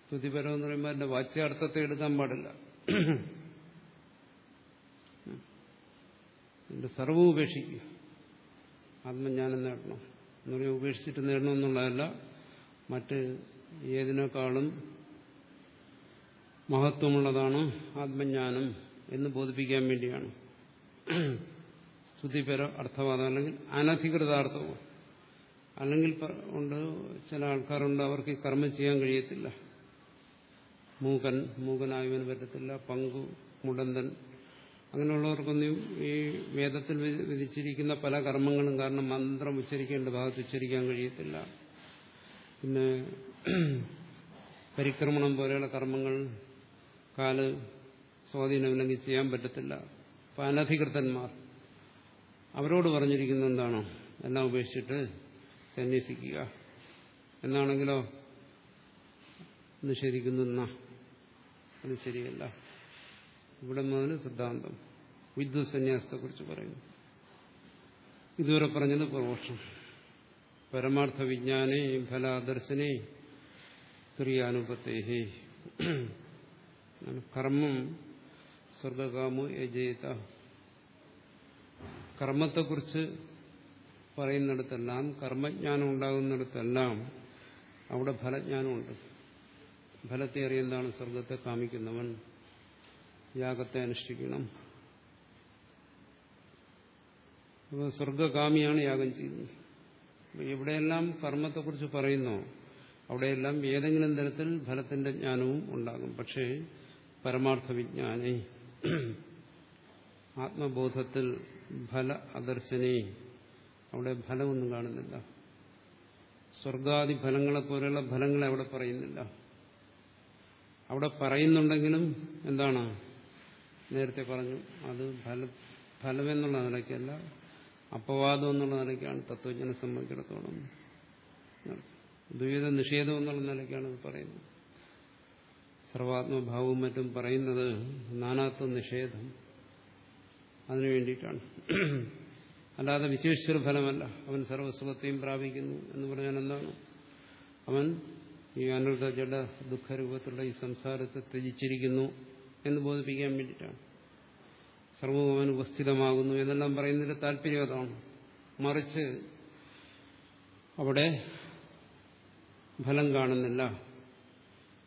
സ്തുതിപരം എന്ന് പറയുമ്പോൾ അതിന്റെ വാച്യാർത്ഥത്തെ എടുക്കാൻ പാടില്ല. നിന്റെ സർവവും ഉപേക്ഷിക്കുക. ആത്മജ്ഞാനം നേടണം. എന്ന് പറഞ്ഞാൽ ഉപേക്ഷിച്ചിട്ട് നേടണമെന്നുള്ളതല്ല. മറ്റ് ഏതിനേക്കാളും മഹത്വമുള്ളതാണ് ആത്മജ്ഞാനം എന്ന് ബോധിപ്പിക്കാൻ വേണ്ടിയാണ്. സ്തുതിപര അർത്ഥവാദം അല്ലെങ്കിൽ അനധികൃതാർത്ഥവും. അല്ലെങ്കിൽ ഉണ്ട് ചില ആൾക്കാരുണ്ട് അവർക്ക് കർമ്മം ചെയ്യാൻ കഴിയത്തില്ല. മൂകൻ മൂകനായവന് പറ്റത്തില്ല. പങ്കു മുടന്തൻ അങ്ങനെയുള്ളവർക്കൊന്നും ഈ വേദത്തിൽ വിധിച്ചിരിക്കുന്ന പല കർമ്മങ്ങളും കാരണം മന്ത്രം ഉച്ചരിക്കേണ്ട ഭാഗത്ത് ഉച്ചരിക്കാൻ കഴിയത്തില്ല. പിന്നെ പരിക്രമണം പോലെയുള്ള കർമ്മങ്ങൾ കാൽ സ്വാധീനം ഇല്ലെങ്കിൽ ചെയ്യാൻ പറ്റത്തില്ല. അപ്പം അനധികൃതന്മാർ അവരോട് പറഞ്ഞിരിക്കുന്നത് എന്താണോ? എല്ലാം ഉപേക്ഷിച്ചിട്ട് സന്യസിക്കുക. എന്നാണെങ്കിലോ? നിഷേധിക്കുന്ന അത് ശരിയല്ല. ഇവിടെ മുതൽ സിദ്ധാന്തം സന്യാസത്തെ കുറിച്ച് പറയുന്നു. ഇതുവരെ പറഞ്ഞത് പ്രോക്ഷം പരമാർത്ഥ വിജ്ഞാനേ ഫലാദർശനേ ക്രിയാനുപത്തേഹി. കർമ്മം സ്വർഗകാമോ യജേത. കർമ്മത്തെക്കുറിച്ച് പറയുന്നിടത്തെല്ലാം കർമ്മജ്ഞാനം ഉണ്ടാകുന്നിടത്തെല്ലാം അവിടെ ഫലജ്ഞാനമുണ്ട്. ഫലത്തെ അറിയുന്നതാണ് സ്വർഗത്തെ കാമിക്കുന്നവൻ. യാഗത്തെ അനുഷ്ഠിക്കണം. അപ്പോൾ സ്വർഗകാമിയാണ് യാഗം ചെയ്യുന്നത്. എവിടെയെല്ലാം കർമ്മത്തെക്കുറിച്ച് പറയുന്നോ അവിടെയെല്ലാം ഏതെങ്കിലും തരത്തിൽ ഫലത്തിന്റെ ജ്ഞാനവും ഉണ്ടാകും. പക്ഷേ പരമാർത്ഥ വിജ്ഞാനെ ആത്മബോധത്തിൽ ഫല അദർശനെ അവിടെ ഫലമൊന്നും കാണുന്നില്ല. സ്വർഗാദി ഫലങ്ങളെ പോലെയുള്ള ഫലങ്ങളെ അവിടെ പറയുന്നില്ല. അവിടെ പറയുന്നുണ്ടെങ്കിലും എന്താണ്? നേരത്തെ പറഞ്ഞു അത് ഫല ഫലമെന്നുള്ള നിലയ്ക്കല്ല അപവാദം എന്നുള്ള നിലയ്ക്കാണ് തത്വജ്ഞനെ സംബന്ധിച്ചിടത്തോളം. ദ്വൈത നിഷേധം എന്നുള്ള നിലയ്ക്കാണ് ഇത് പറയുന്നത്. സർവാത്മഭാവവും മറ്റും പറയുന്നത് നാനാത്വ നിഷേധം. അതിനു വേണ്ടിയിട്ടാണ്. അല്ലാതെ വിശേഷിച്ചൊരു ഫലമല്ല. അവൻ സർവസുഖത്തെയും പ്രാപിക്കുന്നു എന്ന് പറഞ്ഞാൽ എന്താണ്? അവൻ ഈ അനൃത ജഡ ദുഃഖരൂപത്തിലുള്ള ഈ സംസാരത്തെ ത്യജിച്ചിരിക്കുന്നു. എന്ന് ബോധിപ്പിക്കാൻ വേണ്ടിയിട്ടാണ്. സർവഭവൻ ഉപസ്ഥിതമാകുന്നു എന്നെല്ലാം പറയുന്നതിന്റെ താല്പര്യം അതാണ്. മറിച്ച് അവിടെ ഫലം കാണുന്നില്ല.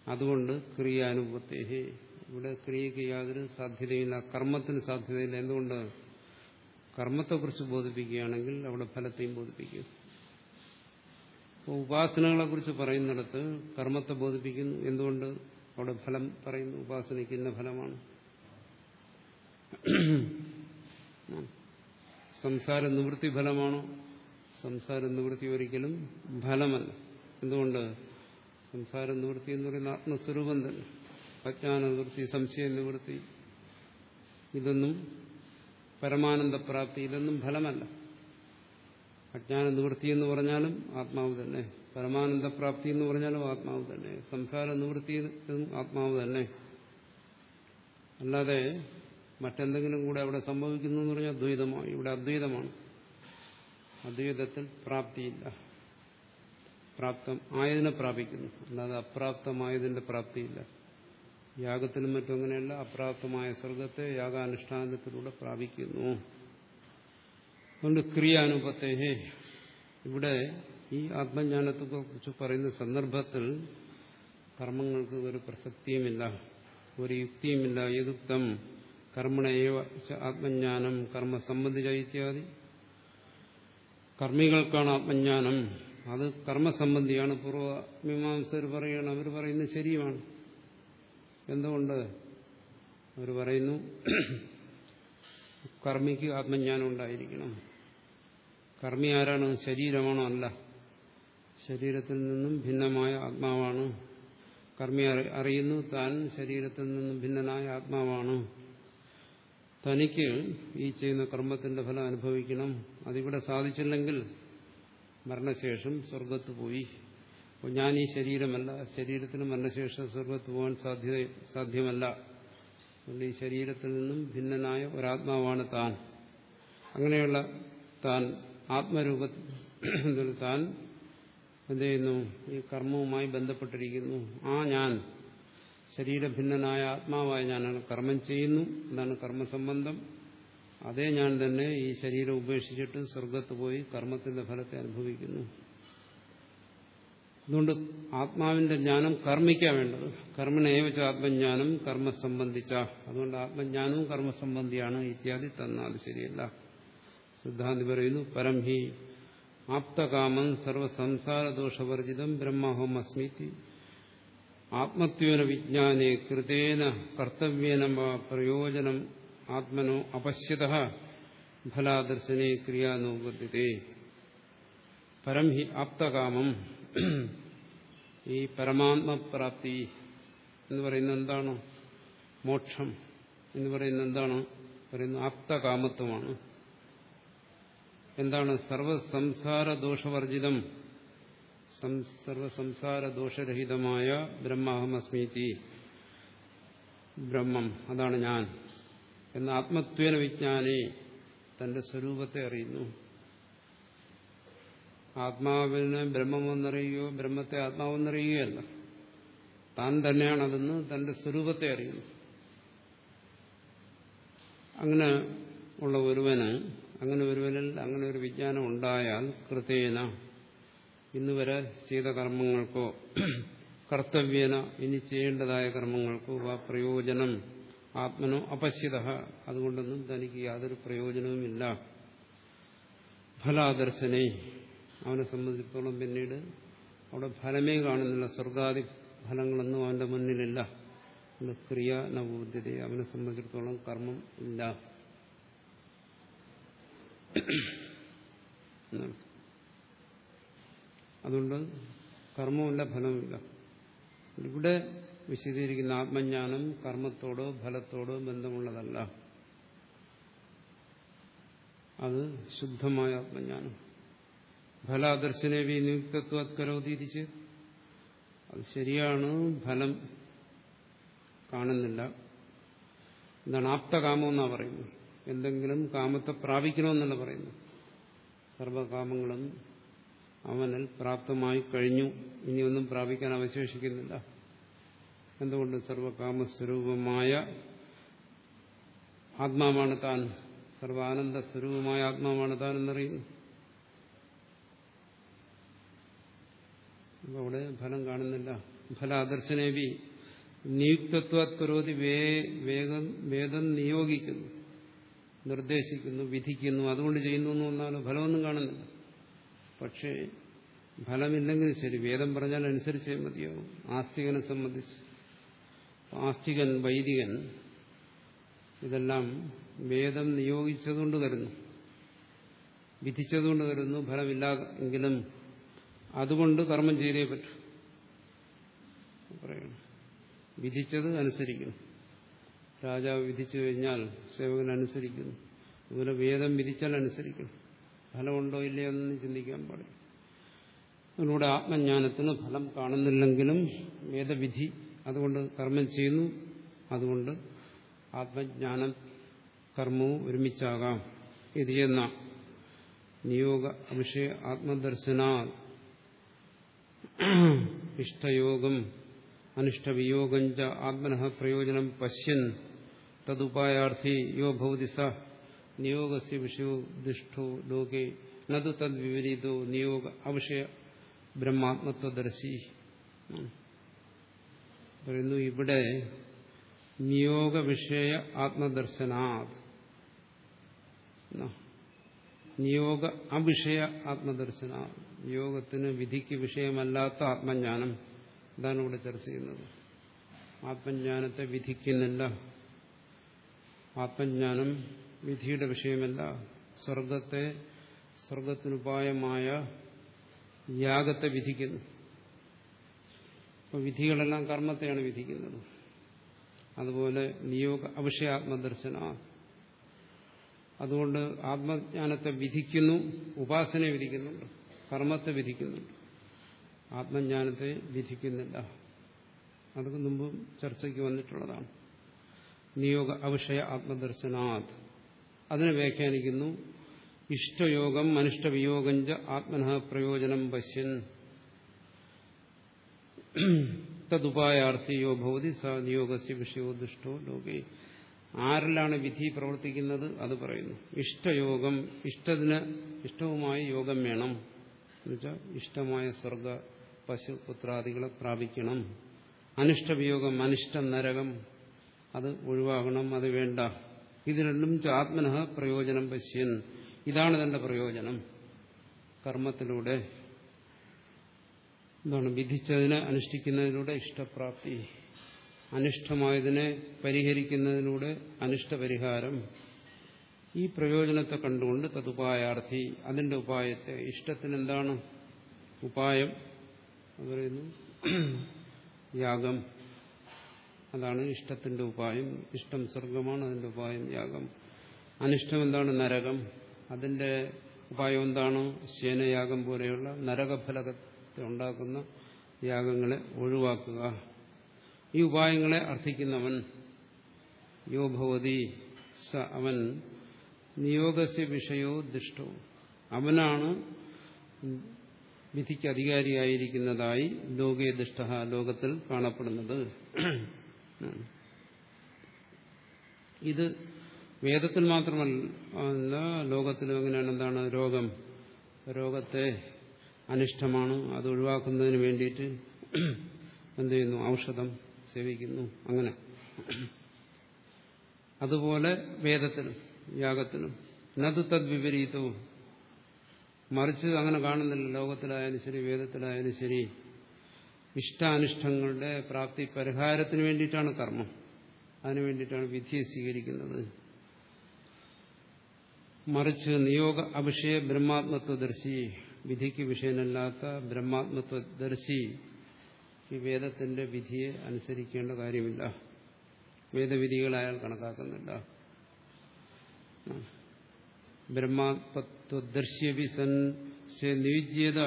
അതുകൊണ്ട് ക്രിയാനുഭവത്തെ ഇവിടെ ക്രിയയ്ക്ക് യാതൊരു സാധ്യതയില്ല കർമ്മത്തിന് സാധ്യതയില്ല. എന്തുകൊണ്ട്? കർമ്മത്തെക്കുറിച്ച് ബോധിപ്പിക്കുകയാണെങ്കിൽ അവിടെ ഫലത്തെയും ബോധിപ്പിക്കും. ഉപാസനകളെക്കുറിച്ച് പറയുന്നിടത്ത് കർമ്മത്തെ ബോധിപ്പിക്കുന്നു. എന്തുകൊണ്ട്? അവിടെ ഫലം പറയുന്നു ഉപാസനയ്ക്ക് ഇന്ന ഫലമാണ്. സംസാര നിവൃത്തി ഫലമാണോ? സംസാര നിവൃത്തി ഒരിക്കലും ഫലമല്ല. എന്തുകൊണ്ട്? സംസാര നിവൃത്തി എന്ന് പറയുന്ന ആത്മസ്വരൂപം തന്നെ അജ്ഞാന നിവൃത്തി സംശയ നിവൃത്തി ഇതൊന്നും പരമാനന്ദപ്രാപ്തി ഇതൊന്നും ഫലമല്ല. അജ്ഞാന നിവൃത്തി എന്ന് പറഞ്ഞാലും ആത്മാവ് തന്നെ പരമാനന്ദപ്രാപ്തി എന്ന് പറഞ്ഞാലും ആത്മാവ് തന്നെ. സംസാര നിവൃത്തി ആത്മാവ് തന്നെ. അല്ലാതെ മറ്റെന്തെങ്കിലും കൂടെ അവിടെ സംഭവിക്കുന്നു എന്ന് പറഞ്ഞാൽ അദ്വൈതമാണ് ഇവിടെ അദ്വൈതമാണ്. അദ്വൈതത്തിൽ പ്രാപ്തിയില്ല. പ്രാപ്തം ആയതിനെ പ്രാപിക്കുന്നു. അല്ലാതെ അപ്രാപ്തമായതിന്റെ പ്രാപ്തിയില്ല. യാഗത്തിനും മറ്റും അങ്ങനെയല്ല. അപ്രാപ്തമായ സ്വർഗത്തെ യാഗാനുഷ്ഠാനത്തിലൂടെ പ്രാപിക്കുന്നു. അതുകൊണ്ട് ക്രിയാനുപത്തേഹേ ഇവിടെ ഈ ആത്മജ്ഞാനത്തെ കുറിച്ച് പറയുന്ന സന്ദർഭത്തിൽ കർമ്മങ്ങൾക്ക് ഒരു പ്രസക്തിയുമില്ല ഒരു യുക്തിയുമില്ല. യദുക്തം കർമ്മണേവ ആത്മജ്ഞാനം കർമ്മ സംബന്ധിച്ച ഇത്യാദി കർമ്മികൾക്കാണ് ആത്മജ്ഞാനം. അത് കർമ്മസംബന്ധിയാണ്. പൂർവ മീമാംസർ പറയുകയാണ് അവർ പറയുന്നത് ശരിയുമാണ്. എന്തുകൊണ്ട്? അവർ പറയുന്നു കർമ്മിക്ക് ആത്മജ്ഞാനം ഉണ്ടായിരിക്കണം. കർമ്മി ആരാണ്? ശരീരമാണോ? അല്ല. ശരീരത്തിൽ നിന്നും ഭിന്നമായ ആത്മാവാണ്. കർമ്മി അറിയുന്നു താൻ ശരീരത്തിൽ നിന്നും ഭിന്നനായ ആത്മാവാണ്. തനിക്ക് ഈ ചെയ്യുന്ന കർമ്മത്തിന്റെ ഫലം അനുഭവിക്കണം. അതിവിടെ സാധിച്ചില്ലെങ്കിൽ മരണശേഷം സ്വർഗത്ത് പോയി. അപ്പോൾ ഞാൻ ഈ ശരീരമല്ല ശരീരത്തിന് മരണശേഷം സ്വർഗത്ത് പോകാൻ സാധ്യത സാധ്യമല്ല. അതുകൊണ്ട് ഈ ശരീരത്തിൽ നിന്നും ഭിന്നനായ ഒരാത്മാവാണ് താൻ. അങ്ങനെയുള്ള താൻ ആത്മരൂപത്തിൽ താൻ എന്ത് ചെയ്യുന്നു? ഈ കർമ്മവുമായി ബന്ധപ്പെട്ടിരിക്കുന്നു. ആ ഞാൻ ശരീരഭിന്നനായ ആത്മാവായ ഞാനാണ്. കർമ്മം ചെയ്യുന്നു. എന്നാണ് കർമ്മസംബന്ധം. അതേ ഞാൻ തന്നെ ഈ ശരീരം ഉപേക്ഷിച്ചിട്ട് സ്വർഗത്ത് പോയി കർമ്മത്തിന്റെ ഫലത്തെ അനുഭവിക്കുന്നു. അതുകൊണ്ട് ആത്മാവിന്റെ ജ്ഞാനം കർമ്മിക്കാൻ വേണ്ടത്. കർമ്മനേവച്ച ആത്മജ്ഞാനം കർമ്മസംബന്ധിച്ച. അതുകൊണ്ട് ആത്മജ്ഞാനവും കർമ്മസംബന്ധിയാണ്. ഇത്യാദി തന്നാൽ ശരിയല്ല. സിദ്ധാന്തി പറയുന്നു പരം ഹി ആപ്തകാമം സർവസംസാരദോഷവർജിതം ബ്രഹ്മാഹം അസ്മിതി ആത്മത്വേന വിജ്ഞാനേ കൃതേന കർത്തവ്യേന പ്രയോജനം ആത്മനോ അപശ്യത ഫലാദർശനെ ക്രിയാനുപദ്ധ്യത്തെ പരം ഹി ആപ്തകാമം. ഈ പരമാത്മപ്രാപ്തി എന്ന് പറയുന്ന എന്താണ്? മോക്ഷം എന്ന് പറയുന്ന എന്താണ്? പറയുന്നത് ആപ്തകാമത്വമാണ്. എന്താണ് സർവസംസാര ദോഷവർജിതം സർവസംസാര ദോഷരഹിതമായ ബ്രഹ്മാഹമസ്മീതി. ബ്രഹ്മം അതാണ് ഞാൻ. എന്ന ആത്മത്വേന വിജ്ഞാനെ തന്റെ സ്വരൂപത്തെ അറിയുന്നു. ആത്മാവിനെ ബ്രഹ്മമെന്നറിയുകയോ ബ്രഹ്മത്തെ ആത്മാവെന്നറിയുകയല്ല. താൻ തന്നെയാണതെന്ന് തന്റെ സ്വരൂപത്തെ അറിയുന്നു. അങ്ങനെ ഉള്ള ഒരുവന് അങ്ങനെ ഒരുവനിൽ അങ്ങനെ ഒരു വിജ്ഞാനം ഉണ്ടായാൽ കൃതേന ഇന്ന് വരെ ചെയ്ത കർമ്മങ്ങൾക്കോ കർത്തവ്യേന ഇനി ചെയ്യേണ്ടതായ കർമ്മങ്ങൾക്കോ ആ പ്രയോജനം ആത്മനോ അപശ്യത. അതുകൊണ്ടൊന്നും തനിക്ക് യാതൊരു പ്രയോജനവുമില്ല ഫലാദർശനെ. അവനെ സംബന്ധിച്ചിടത്തോളം പിന്നീട് അവിടെ ഫലമേ കാണുന്നില്ല. സ്വർഗാദി ഫലങ്ങളൊന്നും അവന്റെ മുന്നിലില്ല. ക്രിയ നവബുദ്ധ്യത അവനെ സംബന്ധിച്ചിടത്തോളം കർമ്മം ഇല്ല. അതുകൊണ്ട് കർമ്മമില്ല ഫലമില്ല ഇവിടെ വിശദീകരിക്കുന്ന ആത്മജ്ഞാനം കർമ്മത്തോടോ ഫലത്തോടോ ബന്ധമുള്ളതല്ല. അത് ശുദ്ധമായ ആത്മജ്ഞാനം. ഫലാദർശനെ വി നിയുക്തത്വക്കരോതിരിച്ച് അത് ശരിയാണ് ഫലം കാണുന്നില്ല. എന്താണ് ആപ്തകാമം എന്നാണ് പറയുന്നത്. എന്തെങ്കിലും കാമത്തെ പ്രാപിക്കണമെന്നല്ല പറയുന്നു സർവകാമങ്ങളും അവനിൽ പ്രാപ്തമായി കഴിഞ്ഞു. ഇനിയൊന്നും പ്രാപിക്കാൻ അവശേഷിക്കുന്നില്ല. എന്തുകൊണ്ട് സർവകാമസ്വരൂപമായ ആത്മാവാണ് താൻ? സർവാനന്ദ സ്വരൂപമായ ആത്മാവാണ് താൻ എന്നറിയുന്നു. അവിടെ ഫലം കാണുന്നില്ല. ഫലാദർശനേവി നിയുക്തത്വരോധി വേഗം വേദം നിയോഗിക്കുന്നു. നിർദ്ദേശിക്കുന്നു വിധിക്കുന്നു അതുകൊണ്ട് ചെയ്യുന്നു എന്ന് വന്നാലും ഫലമൊന്നും കാണുന്നില്ല. പക്ഷേ ഫലമില്ലെങ്കിൽ ശരി വേദം പറഞ്ഞാൽ അനുസരിച്ചേ മതിയാവും ആസ്തികനെ സംബന്ധിച്ച്. ആസ്തികൻ വൈദികൻ ഇതെല്ലാം വേദം നിയോഗിച്ചതുകൊണ്ട് തരുന്നു. വിധിച്ചതുകൊണ്ട് തരുന്നു ഫലമില്ലാതെങ്കിലും അതുകൊണ്ട് കർമ്മം ചെയ്തേ പറ്റൂ. പറയണം വിധിച്ചത് അനുസരിക്കുന്നു. രാജാവ് വിധിച്ചു കഴിഞ്ഞാൽ സേവകൻ അനുസരിക്കുന്നു. അതുപോലെ വേദം വിധിച്ചാൽ അനുസരിക്കണം. ഫലമുണ്ടോ ഇല്ലയോ എന്ന് ചിന്തിക്കാൻ പാടില്ല. അതിലൂടെ ആത്മജ്ഞാനത്തിന് ഫലം കാണുന്നില്ലെങ്കിലും വേദവിധി അതുകൊണ്ട് കർമ്മം ചെയ്യുന്നു. അതുകൊണ്ട് ആത്മജ്ഞാനം കർമ്മവും ഒരുമിച്ചാകാം. ഇത് ചെയ്യുന്ന നിയോഗ വിഷയ ആത്മദർശന ഇഷ്ടയോഗം അനിഷ്ടവിയോഗം ച ആത്മന പ്രയോജനം പശ്യൻ തതുപായാർത്ഥി യോ ഭവതി സ നിയോഗസ്യ വിഷയോ ദിഷ്ടോ ലോകെ നതു തദ്വിപരീതോ നിയോഗ അവിഷയ ബ്രഹ്മാത്മത്വദർശി പറയുന്നു ഇവിടെ നിയോഗ വിഷയ ആത്മദർശനാ നിയോഗ അവിഷയ ആത്മദർശന യോഗത്തിന് വിധിക്ക് വിഷയമല്ലാത്ത ആത്മജ്ഞാനം. ഇതാണ് ഇവിടെ ചർച്ച ചെയ്യുന്നത്. ആത്മജ്ഞാനത്തെ വിധിക്കുന്നില്ല. ആത്മജ്ഞാനം വിധിയുടെ വിഷയമല്ല. സ്വർഗത്തെ സ്വർഗത്തിനുപായമായ യാഗത്തെ വിധിക്കുന്നു. അപ്പോൾ വിധികളെല്ലാം കർമ്മത്തെയാണ് വിധിക്കുന്നത്. അതുപോലെ നിയോഗ അവിഷയാത്മദർശന അതുകൊണ്ട് ആത്മജ്ഞാനത്തെ വിധിക്കുന്നു ഉപാസനയെ വിധിക്കുന്നുണ്ട് കർമ്മത്തെ വിധിക്കുന്നുണ്ട്. ആത്മജ്ഞാനത്തെ വിധിക്കുന്നില്ല. അതൊക്കെ മുമ്പ് ചർച്ചയ്ക്ക് വന്നിട്ടുള്ളതാണ്. നിയോഗ അവിഷയ ആത്മദർശനാത്. അതിനെ വ്യാഖ്യാനിക്കുന്നു. ഇഷ്ടയോഗം അനിഷ്ടവിയോഗഞ്ച ആത്മന പ്രയോജനം പശ്യൻ. തതുപായാർത്ഥിയോ ഭവതി സ നിയോഗസ്യ വിഷയോ ദുഷ്ടോ ലോകേ. ആരിലാണ് വിധി പ്രവർത്തിക്കുന്നത്? അത് പറയുന്നു. ഇഷ്ടയോഗം ഇഷ്ടത്തിന് ഇഷ്ടവുമായ യോഗം വേണം. എന്നുവെച്ചാൽ ഇഷ്ടമായ സ്വർഗ പശു പുത്രാദികളെ പ്രാപിക്കണം. അനിഷ്ടവിയോഗം അനിഷ്ട നരകം അത് ഒഴിവാകണം അത് വേണ്ട. ഇത് രണ്ടും ആത്മനഹ പ്രയോജനം പശ്യൻ. ഇതാണ് തന്റെ പ്രയോജനം. കർമ്മത്തിലൂടെ എന്താണ് വിധിച്ചതിനെ അനുഷ്ഠിക്കുന്നതിലൂടെ ഇഷ്ടപ്രാപ്തി. അനിഷ്ടമായതിനെ പരിഹരിക്കുന്നതിലൂടെ അനിഷ്ടപരിഹാരം. ഈ പ്രയോജനത്തെ കണ്ടുകൊണ്ട് തതുപായാർത്ഥി അതിന്റെ ഉപായത്തെ ഇഷ്ടത്തിന് എന്താണ്? ഉപായം പറയുന്നു. യാഗം. അതാണ് ഇഷ്ടത്തിന്റെ ഉപായം. ഇഷ്ടം സ്വർഗമാണ് അതിന്റെ ഉപായം യാഗം. അനിഷ്ടം എന്താണ്? നരകം. അതിന്റെ ഉപായം എന്താണ്? ശേനയാഗം പോലെയുള്ള നരകഫലകത്തെ ഉണ്ടാക്കുന്ന യാഗങ്ങളെ ഒഴിവാക്കുക. ഈ ഉപായങ്ങളെ അർത്ഥിക്കുന്നവൻ. യോ ഭവതി സ അവൻ. നിയോഗസ്യ വിഷയോ ദുഷ്ടോ. അവനാണ് വിധിക്ക് അധികാരിയായിരിക്കുന്നതായി ലോകേ ദുഷ്ട ലോകത്തിൽ കാണപ്പെടുന്നത്. ഇത് വേദത്തിൽ മാത്രമല്ല ലോകത്തിലും എങ്ങനെയാണ് എന്താണ് രോഗം? രോഗത്തെ അനിഷ്ടമാണ് അത് ഒഴിവാക്കുന്നതിന് വേണ്ടിയിട്ട് എന്ത് ചെയ്യുന്നു? ഔഷധം സേവിക്കുന്നു അങ്ങനെ. അതുപോലെ വേദത്തിനും യാഗത്തിനും നത് തദ്വിപരീതവും. മറിച്ച് അങ്ങനെ കാണുന്നില്ല ലോകത്തിലായാലും ശരി വേദത്തിലായാലും ശരി. ഇഷ്ടാനിഷ്ടങ്ങളുടെ പ്രാപ്തി പരിഹാരത്തിന് വേണ്ടിയിട്ടാണ് കർമ്മം. അതിനു വേണ്ടിയിട്ടാണ് വിധിയെ സ്വീകരിക്കുന്നത്. മറിച്ച് നിയോഗ അഭിഷയ ബ്രഹ്മാത്മത്വദർശി വിധിക്ക് വിഷയനല്ലാത്ത ബ്രഹ്മാത്മത്വദർശി ഈ വേദത്തിന്റെ വിധിയെ അനുസരിക്കേണ്ട കാര്യമില്ല. വേദവിധികൾ അയാൾ കണക്കാക്കുന്നില്ല. ബ്രഹ്മാത്മത്വദർശ്യപി സൻ നിയുജ്യത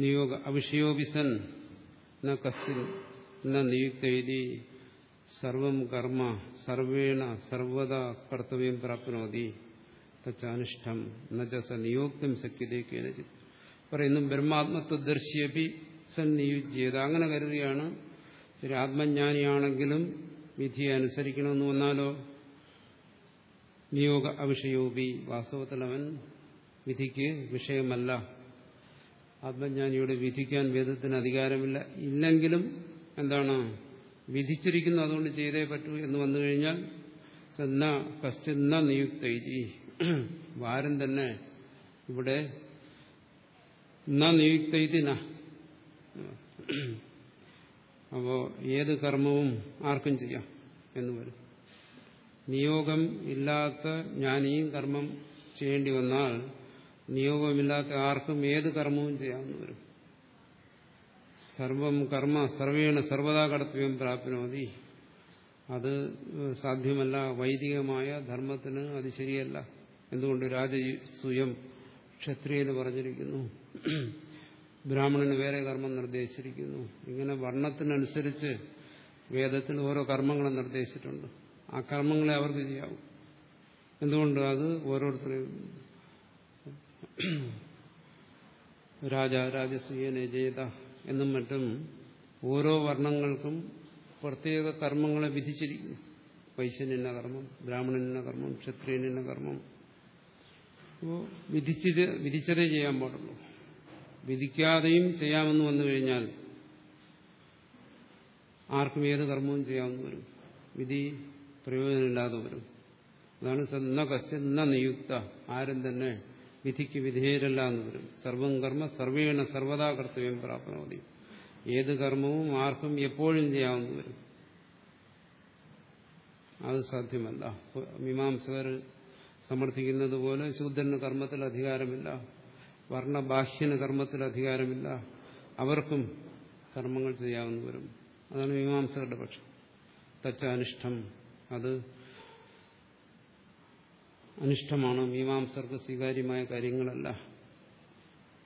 നിയോഗ അവിഷയോപിസൻ ന കസ്യ ന നിയുക്തി സർവം കർമ്മ സർവേണ സർവത കർത്തവ്യം പ്രാപ്നോതി തച്ചാനിഷ്ടം നച്ച നിയോക്തം കേനചിത് പറയുന്നു ബ്രഹ്മാത്മത്വദർശിയപി നിയുജ്യത. അങ്ങനെ കരുതുകയാണ് ശരി ആത്മജ്ഞാനിയാണെങ്കിലും വിധിയെ അനുസരിക്കണമെന്ന് വന്നാലോ? നിയോഗ അവിഷയോപി വാസ്തവത്തിൽ അവൻ വിധിക്ക് വിഷയമല്ല. ആത്മജ്ഞാനിയോട് വിധിക്കാൻ വേദത്തിന് അധികാരമില്ല. ഇല്ലെങ്കിലും എന്താണ്? വിധിച്ചിരിക്കുന്നു അതുകൊണ്ട് ചെയ്തേ പറ്റൂ എന്ന് വന്നു കഴിഞ്ഞാൽ സന്ന കശ്ചിന്ന നിയുക്തി വാരം തന്നെ ഇവിടെ ന നിയുക്തി ന. അപ്പോ ഏത് കർമ്മവും ആർക്കും ചെയ്യാം എന്ന് വരും. നിയോഗം ഇല്ലാത്ത ജ്ഞാനിയും കർമ്മം ചെയ്യേണ്ടി വന്നാൽ നിയോഗമില്ലാത്ത ആർക്കും ഏത് കർമ്മവും ചെയ്യാമെന്ന് വരും സർവം കർമ്മ സർവേണ സർവതാ കടത്വം പ്രാപ്നോതി. അത് സാധ്യമല്ല. വൈദികമായ ധർമ്മത്തിന് അത് ശരിയല്ല. എന്തുകൊണ്ട്? രാജസൂയം ക്ഷത്രിയന് പറഞ്ഞിരിക്കുന്നു. ബ്രാഹ്മണന് വേറെ കർമ്മം നിർദ്ദേശിച്ചിരിക്കുന്നു. ഇങ്ങനെ വർണത്തിനനുസരിച്ച് വേദത്തിൽ ഓരോ കർമ്മങ്ങളും നിർദ്ദേശിച്ചിട്ടുണ്ട്. ആ കർമ്മങ്ങളെ അവർക്ക് ചെയ്യാവും. എന്തുകൊണ്ട്? അത് ഓരോരുത്തരെയും രാജ രാജസൂയനെ ജയത എന്നും മറ്റും ഓരോ വർണങ്ങൾക്കും പ്രത്യേക കർമ്മങ്ങളെ വിധിച്ചിരിക്കുന്നു. വൈശ്യനിന്ന കർമ്മം ബ്രാഹ്മണനിന്ന കർമ്മം ക്ഷത്രിയനിന്ന കർമ്മം. അപ്പോൾ വിധിച്ചത് വിധിച്ചതേ ചെയ്യാൻ പാടുള്ളൂ. വിധിക്കാതെയും ചെയ്യാമെന്ന് വന്നു കഴിഞ്ഞാൽ ആർക്കും ഏത് കർമ്മവും ചെയ്യാമെന്ന് വരും. വിധി പ്രയോജനമില്ലാതെ വരും. അതാണ് ന ന നിയുക്ത. ആരും തന്നെ വിധിക്ക് വിധേയരല്ല എന്ന് വരും. സർവം കർമ്മ സർവേണ സർവതാ കർത്തവ്യം പ്രാപ്നോതി. ഏത് കർമ്മവും ആർക്കും എപ്പോഴും ചെയ്യാവുന്ന വരും. അത് സാധ്യമല്ല. മീമാംസകർ സമർത്ഥിക്കുന്നത് പോലെ ശൂദ്രന് കർമ്മത്തിൽ അധികാരമില്ല. വർണബാഹ്യന് കർമ്മത്തിൽ അധികാരമില്ല. അവർക്കും കർമ്മങ്ങൾ ചെയ്യാവുന്നവരും അതാണ് മീമാംസകരുടെ പക്ഷം. തച്ചാനിഷ്ടം അത് അനിഷ്ടമാണ്? മീമാംസർക്ക് സ്വീകാര്യമായ കാര്യങ്ങളല്ല.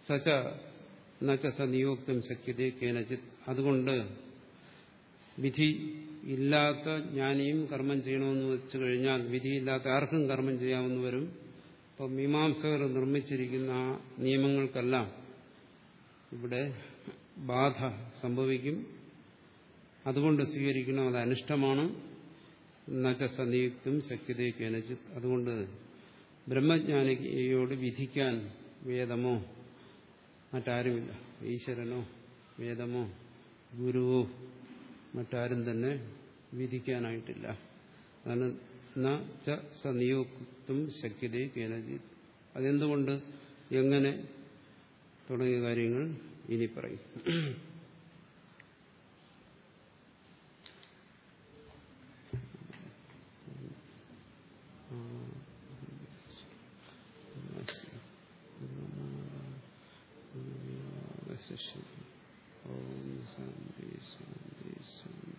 സച്ച എന്നുവെച്ച നിയോക്തം ശക്തി കേനചിത്. അതുകൊണ്ട് വിധി ഇല്ലാത്ത ജ്ഞാനിയും കർമ്മം ചെയ്യണമെന്ന് വെച്ചു കഴിഞ്ഞാൽ വിധിയില്ലാത്ത ആർക്കും കർമ്മം ചെയ്യാമെന്ന് വരും. അപ്പോൾ മീമാംസകർ നിർമ്മിച്ചിരിക്കുന്ന ആ നിയമങ്ങൾക്കെല്ലാം ഇവിടെ ബാധ സംഭവിക്കും. അതുകൊണ്ട് സ്വീകരിക്കണം. അത് അനിഷ്ടമാണ്. നച്ച സന്നിയുക്തും ശക്തിതയ്ക്ക് അനുചിത് അതുകൊണ്ട് ബ്രഹ്മജ്ഞാനിയോട് വിധിക്കാൻ വേദമോ? മറ്റാരുമില്ല. ഈശ്വരനോ വേദമോ ഗുരുവോ മറ്റാരും തന്നെ വിധിക്കാനായിട്ടില്ല. അതാണ് സനിയോക്തും ശക്യതേ കേനജിത് അതെന്തുകൊണ്ട്? എങ്ങനെ തുടങ്ങിയ കാര്യങ്ങൾ ഇനി പറയും. Sunday, Sunday, Sunday.